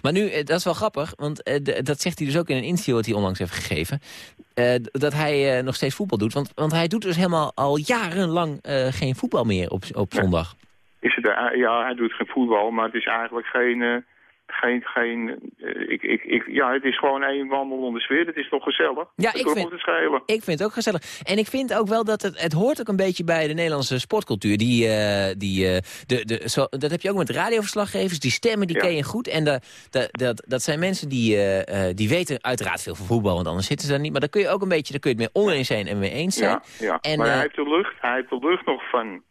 Maar nu, eh, dat is wel grappig, want eh, dat zegt hij dus ook in een interview wat hij onlangs heeft gegeven. eh, dat hij nog steeds voetbal doet. Want, want hij doet dus helemaal al jarenlang geen voetbal meer op, op zondag.
Is het, ja, hij doet geen voetbal, maar het is eigenlijk geen... geen, geen eh, ik, ik, ik, ja, het is gewoon één wandelende sfeer. Het is toch gezellig?
Ja, ik vind-. Ik vind het ook gezellig. En ik vind ook wel dat het, het hoort ook een beetje bij de Nederlandse sportcultuur. Die, eh, die, eh, de, de, zo, dat heb je ook met radioverslaggevers. Die stemmen, die
Ja.
ken je goed. En de, de, dat, dat zijn mensen die, die weten uiteraard veel van voetbal. Want anders zitten ze daar niet. Maar daar kun je ook een beetje daar kun je het mee oneens zijn en mee eens zijn.
Ja, ja.
En,
maar hij heeft de lucht, hij heeft de lucht nog van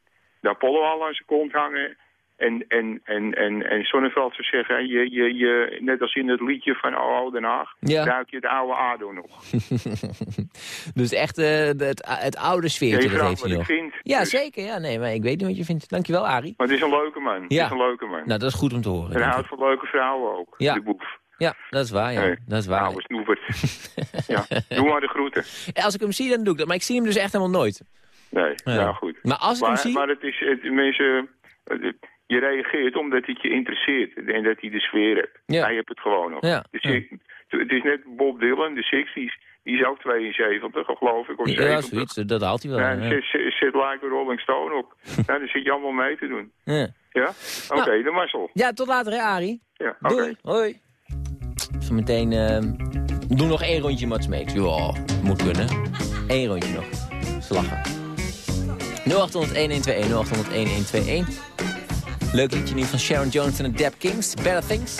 de Apollo al aan zijn kont hangen. En, en, en, en, en Sonneveld zou zeggen, je, je, je, net als in het liedje van Oh, oh Den Haag,
Ja.
ruik je het oude ADO nog.
Dus echt de- het, het oude
Ja,
sfeertje,
je
dat heeft hij
wat
nog.
vind.
Ja,
Dus-
zeker. Ja, nee, maar ik weet niet wat je vindt. Dankjewel, Arie.
Maar het is een leuke man.
Ja.
Het is een leuke man.
Nou, dat is goed om te horen.
en hij houdt van leuke vrouwen ook,
Ja.
de boef.
Ja, dat is waar, ja.
Nee,
Dat is waar.
Oude snoepert. ja, doe maar de groeten.
Ja, Als ik hem zie, dan doe ik dat. Maar ik zie hem dus echt helemaal nooit.
Nee,
Ja.
ja, goed.
Maar als ik hem
Maar,
zie...
maar het is, het, mensen, je reageert omdat het je interesseert en dat hij de sfeer hebt.
Ja.
Hij heeft het gewoon nog.
Ja,
Dus je- het is net Bob Dylan, de 60s. Die is ook 72, geloof ik, of
Ja,
70.
zoiets. Dat haalt hij wel.
Ja. en zit, zit, like Rolling Stone ja, dan zit je allemaal mee te doen.
Ja.
Ja? Oké,
Nou.
de Marcel.
Ja, tot later, hè, Arie.
Ja, oké.
Doei. Hoi. Zometeen ehm doe nog één rondje Mats Meeks. Ja, moet kunnen. Eén rondje nog. Slagen. 0800-1121, 0800-1121. Leuk liedje nu van Sharon Jones en de Dap Kings. Better Things.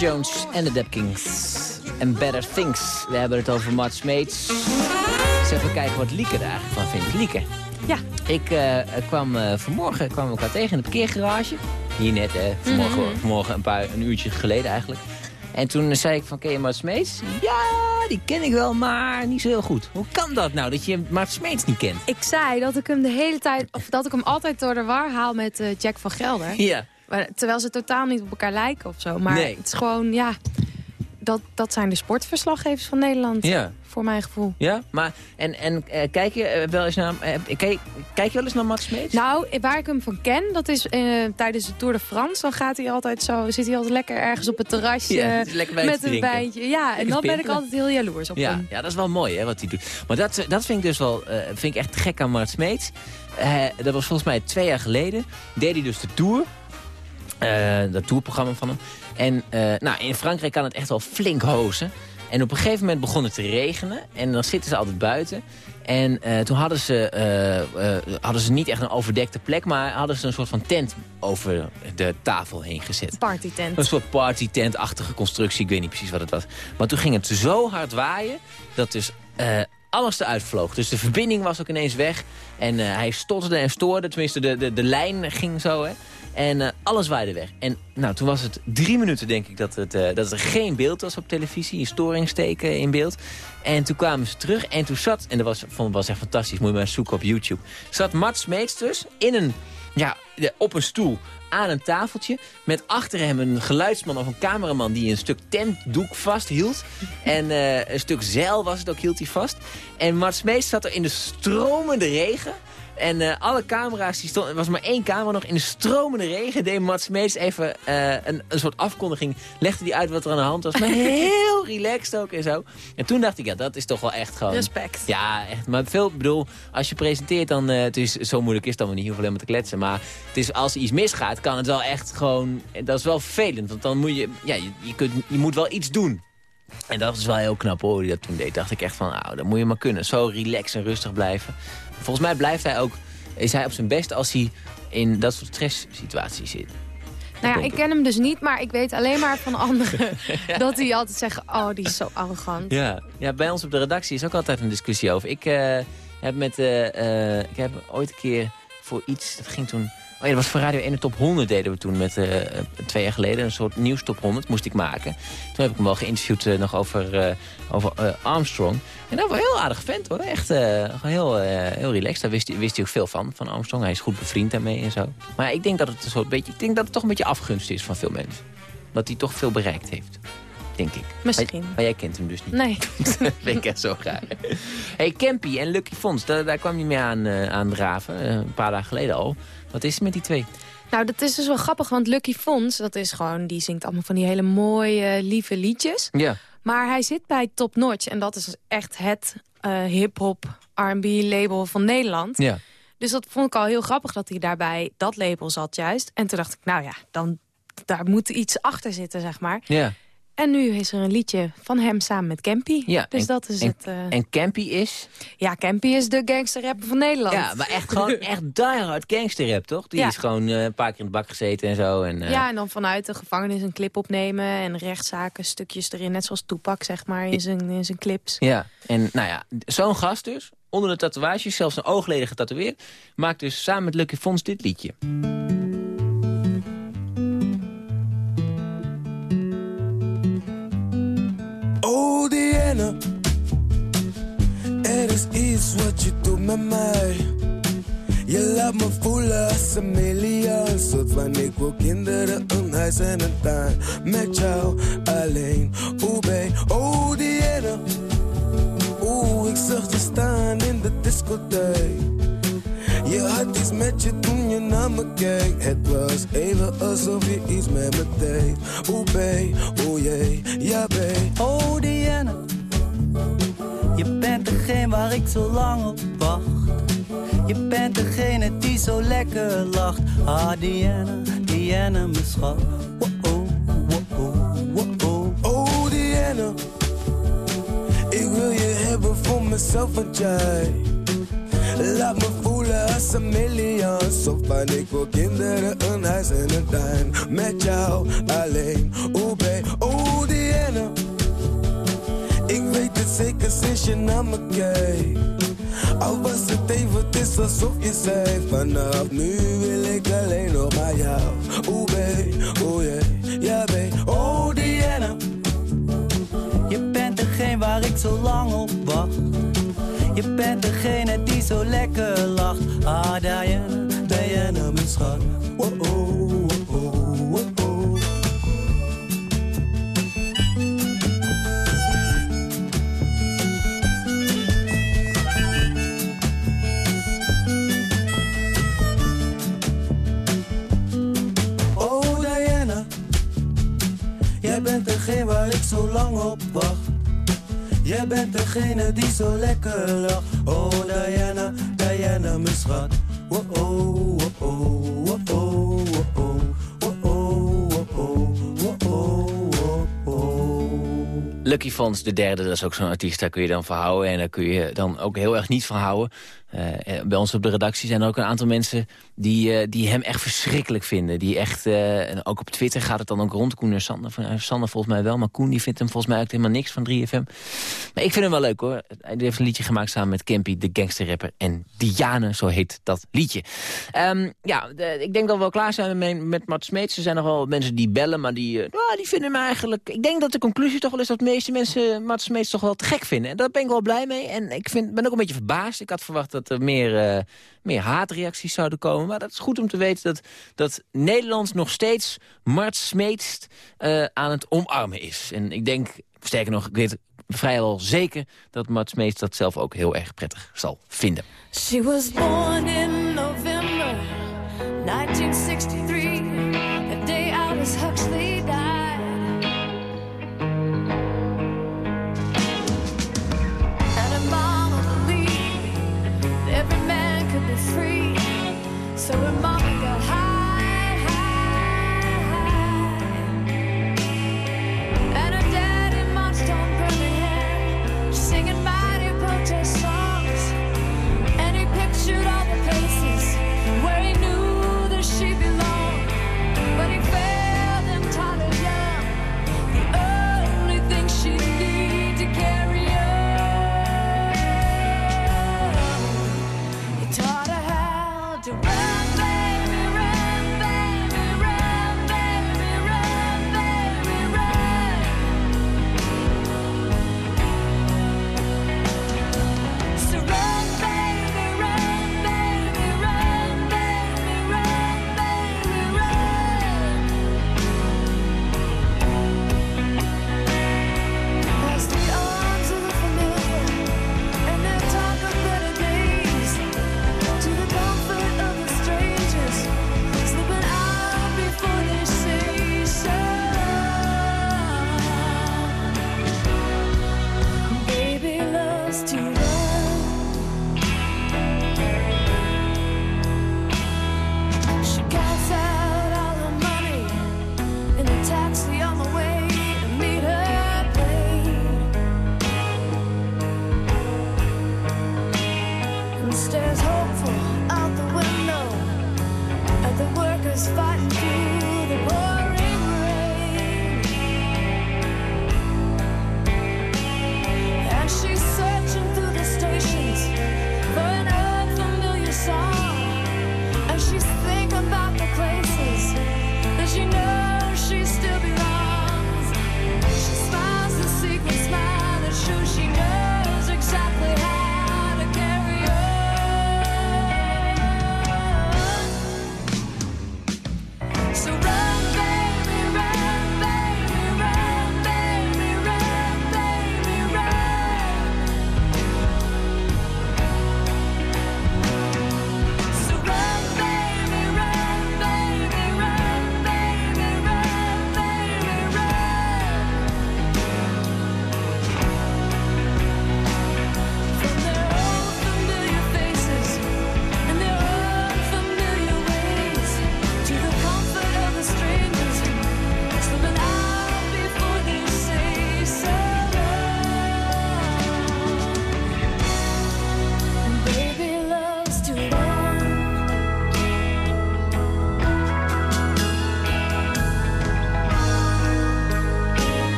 Jones en de Dap Kings. En Better Things. We hebben het over Mats Smeets. Eens even kijken wat Lieke er eigenlijk van vindt. Lieke.
Ja.
Ik eh, kwam eh, vanmorgen kwam we elkaar tegen in de parkeergarage. Hier net, hè. Vanmorgen,
Mhm.
vanmorgen een, paar, een uurtje geleden eigenlijk. En toen zei ik van, ken je Mart Smeets? Ja, die ken ik wel, maar niet zo heel goed. Hoe kan dat nou, dat je Mart Smeets niet kent?
Ik zei dat ik hem de hele tijd, of dat ik hem altijd door de war haal met eh, Jack van Gelder.
Ja.
Maar, terwijl ze totaal niet op elkaar lijken of zo. Maar
Nee.
het is gewoon, ja, dat, dat zijn de sportverslaggevers van Nederland.
Ja.
Voor mijn gevoel.
Ja, maar en, en eh, kijk je eh, wel eens naar, eh, kijk, kijk je wel eens naar Mart Smeets?
Nou, waar ik hem van ken, dat is tijdens de Tour de France. Dan gaat hij altijd zo, zit hij altijd lekker ergens op het terrasje.
Ja, het
met een wijntje. Ja, en dan ben ik altijd heel jaloers op
Ja,
hem.
ja, dat is wel mooi hè, wat hij doet. Maar dat, dat vind ik dus wel eh, vind ik echt gek aan Mart Smeets. Dat was volgens mij twee jaar geleden. Deed hij dus de Tour. Eh, dat tourprogramma van hem. En eh, nou, in Frankrijk kan het echt wel flink hozen. En op een gegeven moment begon het te regenen. En dan zitten ze altijd buiten. En eh, toen hadden ze, hadden ze niet echt een overdekte plek... maar hadden ze een soort van tent over de tafel heen gezet.
Partytent.
Een soort partytent-achtige constructie, ik weet niet precies wat het was. Maar toen ging het zo hard waaien dat dus alles eruit vloog. Dus de verbinding was ook ineens weg. En hij stotterde en stoorde, tenminste de, de, de lijn ging zo. Hè.
En eh, alles waaide weg. En nou, toen was het drie minuten, denk ik, dat, het, eh, dat er geen beeld was op televisie. Een storingsteken in beeld. En toen kwamen ze terug en toen zat, en dat was, vond, was echt fantastisch, moet je maar zoeken op YouTube. Zat Mart Smeets dus in een, ja, op een stoel aan een tafeltje. Met achter hem een geluidsman of een cameraman die een stuk tentdoek vasthield. En eh, een stuk zeil was het ook, hield hij vast. En Mart Smeets zat er in de stromende regen. En eh, alle camera's, die stonden, er was maar één camera nog. In de stromende regen deed Mats Mees even eh, een, een soort afkondiging. Legde die uit wat er aan de hand was. Maar heel relaxed ook en zo. En toen dacht ik, ja, dat is toch wel echt gewoon...
Respect.
Ja, echt. Maar veel, ik bedoel, als je presenteert, dan... eh, het is, zo moeilijk is het dan niet, je hoeft alleen maar te kletsen. Maar het is, als er iets misgaat, kan het wel echt gewoon... Dat is wel vervelend, want dan moet je... Ja, je, je, kunt, je moet wel iets doen. En dat was wel heel knap hoor, hij dat toen deed. dacht ik echt van, nou, dat moet je maar kunnen. Zo relaxed en rustig blijven. Volgens mij blijft hij ook, is hij op zijn best als hij in dat soort stresssituaties zit.
Nou ja, ik ken hem dus niet, maar ik weet alleen maar van anderen... dat die altijd zeggen, oh, die is zo arrogant.
Ja. ja, bij ons op de redactie is ook altijd een discussie over. Ik, eh, heb, met, eh, eh, ik heb ooit een keer voor iets, dat ging toen... Oh ja, dat was voor Radio 1 de top 100 deden we toen met eh, twee jaar geleden. Een soort nieuws top 100 moest ik maken. Toen heb ik hem wel geïnterviewd eh, nog over, eh, over Armstrong. En dat was een heel aardig vent hoor. Echt heel, heel relaxed. Daar wist hij, wist hij ook veel van, van Armstrong. Hij is goed bevriend daarmee en zo. Maar ik denk dat het, een soort beetje, ik denk dat het toch een beetje afgunst is van veel mensen. Dat hij toch veel bereikt heeft. Denk ik.
Misschien.
Maar, maar jij kent hem dus niet.
Nee.
dat vind ik echt zo graag. Hey, Campy en Lucky Fons, daar, daar kwam je mee aan, aan draven. een paar dagen geleden al. Wat is er met die twee?
Nou, dat is dus wel grappig, want Lucky Fons, dat is gewoon, die zingt allemaal van die hele mooie, lieve liedjes.
Ja.
Maar hij zit bij Top Notch en dat is echt het eh, hip-hop R&B label van Nederland.
Ja.
Dus dat vond ik al heel grappig dat hij daarbij dat label zat juist. En toen dacht ik, nou ja, dan, daar moet iets achter zitten, zeg maar.
Ja.
En nu is er een liedje van hem samen met Campy.
Ja,
dus
en-
dat is
en,
het... eh,
En Campy is?
Ja, Campy is de gangsterrapper van Nederland.
Ja, maar echt gewoon echt diehard gangsterrap, toch? Die
Ja.
is gewoon eh, een paar keer in de bak gezeten en zo. En, eh,
Ja, en dan vanuit de gevangenis een clip opnemen en rechtszaken, stukjes erin. Net zoals Tupac, zeg maar, in zijn, in zijn clips.
Ja, en nou ja, zo'n gast dus, onder de tatoeages, zelfs een oogleden getatoeëerd, maakt dus samen met Lucky Fons dit liedje.
Er is iets wat je doet met mij. Je laat me voelen als een miljoen. Soort van ik wil kinderen, een huis en een tuin. Met jou alleen, oeh babe. Oh Diana, oeh ik zag je staan in de discotheek. Je had iets met je toen je naar me keek. Het was even alsof je iets met me deed. Oeh babe, oeh jee, ja babe.
Oh Diana, je bent degene waar ik zo lang op wacht. Je bent degene die zo lekker lacht. Ah Diana, Diana mijn schat. Wow, wow, wow, wow.
Oh Diana, ik wil je hebben voor mezelf want jij Laat me voelen als een miljoen Zo van ik wil kinderen, een huis en een tuin Met jou alleen, oh babe, oh Diana zeker sinds je naar me kijkt Al was het even, het is alsof je zei Vanaf nu wil ik alleen nog maar jou Oh babe, oh yeah, ja babe, oh Diana
Je bent degene waar ik zo lang op wacht. Je bent degene die zo lekker lacht. Ah Diana, Diana mijn schat. Oh, oh,
lang op wacht. Jij bent degene die zo lekker lacht. Oh Diana, Diana mijn schat. Oh oh, oh oh, oh oh, oh.
Lucky Fons, de derde, dat is ook zo'n artiest, daar kun je dan van houden. En daar kun je dan ook heel erg niet van houden. Eh, bij ons op de redactie zijn er ook een aantal mensen die, eh, die hem echt verschrikkelijk vinden. Die echt, eh, ook op Twitter gaat het dan ook rond. Koen en Sander, eh, Sander volgens mij wel, maar Koen die vindt hem volgens mij ook helemaal niks van 3FM. Maar ik vind hem wel leuk hoor. Hij heeft een liedje gemaakt samen met Campy, de gangsterrapper. En Diane, zo heet dat liedje. Ehm, ja, ik denk dat we wel klaar zijn met, met Mart Smeets. Er zijn nog wel mensen die bellen, maar die, eh, nou, die vinden hem eigenlijk... Ik denk dat de conclusie toch wel is dat de meeste mensen Mart Smeets toch wel te gek vinden. En daar ben ik wel blij mee. En ik vind, ben ook een beetje verbaasd. Ik had verwacht dat er meer, eh, meer haatreacties zouden komen. Maar dat is goed om te weten dat, dat Nederland nog steeds Mart Smeets eh, aan het omarmen is. En ik denk, sterker nog, ik weet vrijwel zeker dat Mart Smeets dat zelf ook heel erg prettig zal vinden.
She was born in November 1963,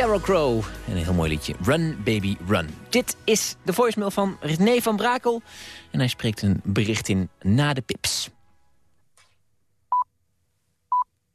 Sheryl Crow. En een heel mooi liedje. Run, baby, run. Dit is de voicemail van René van Brakel. En hij spreekt een bericht in na de pips.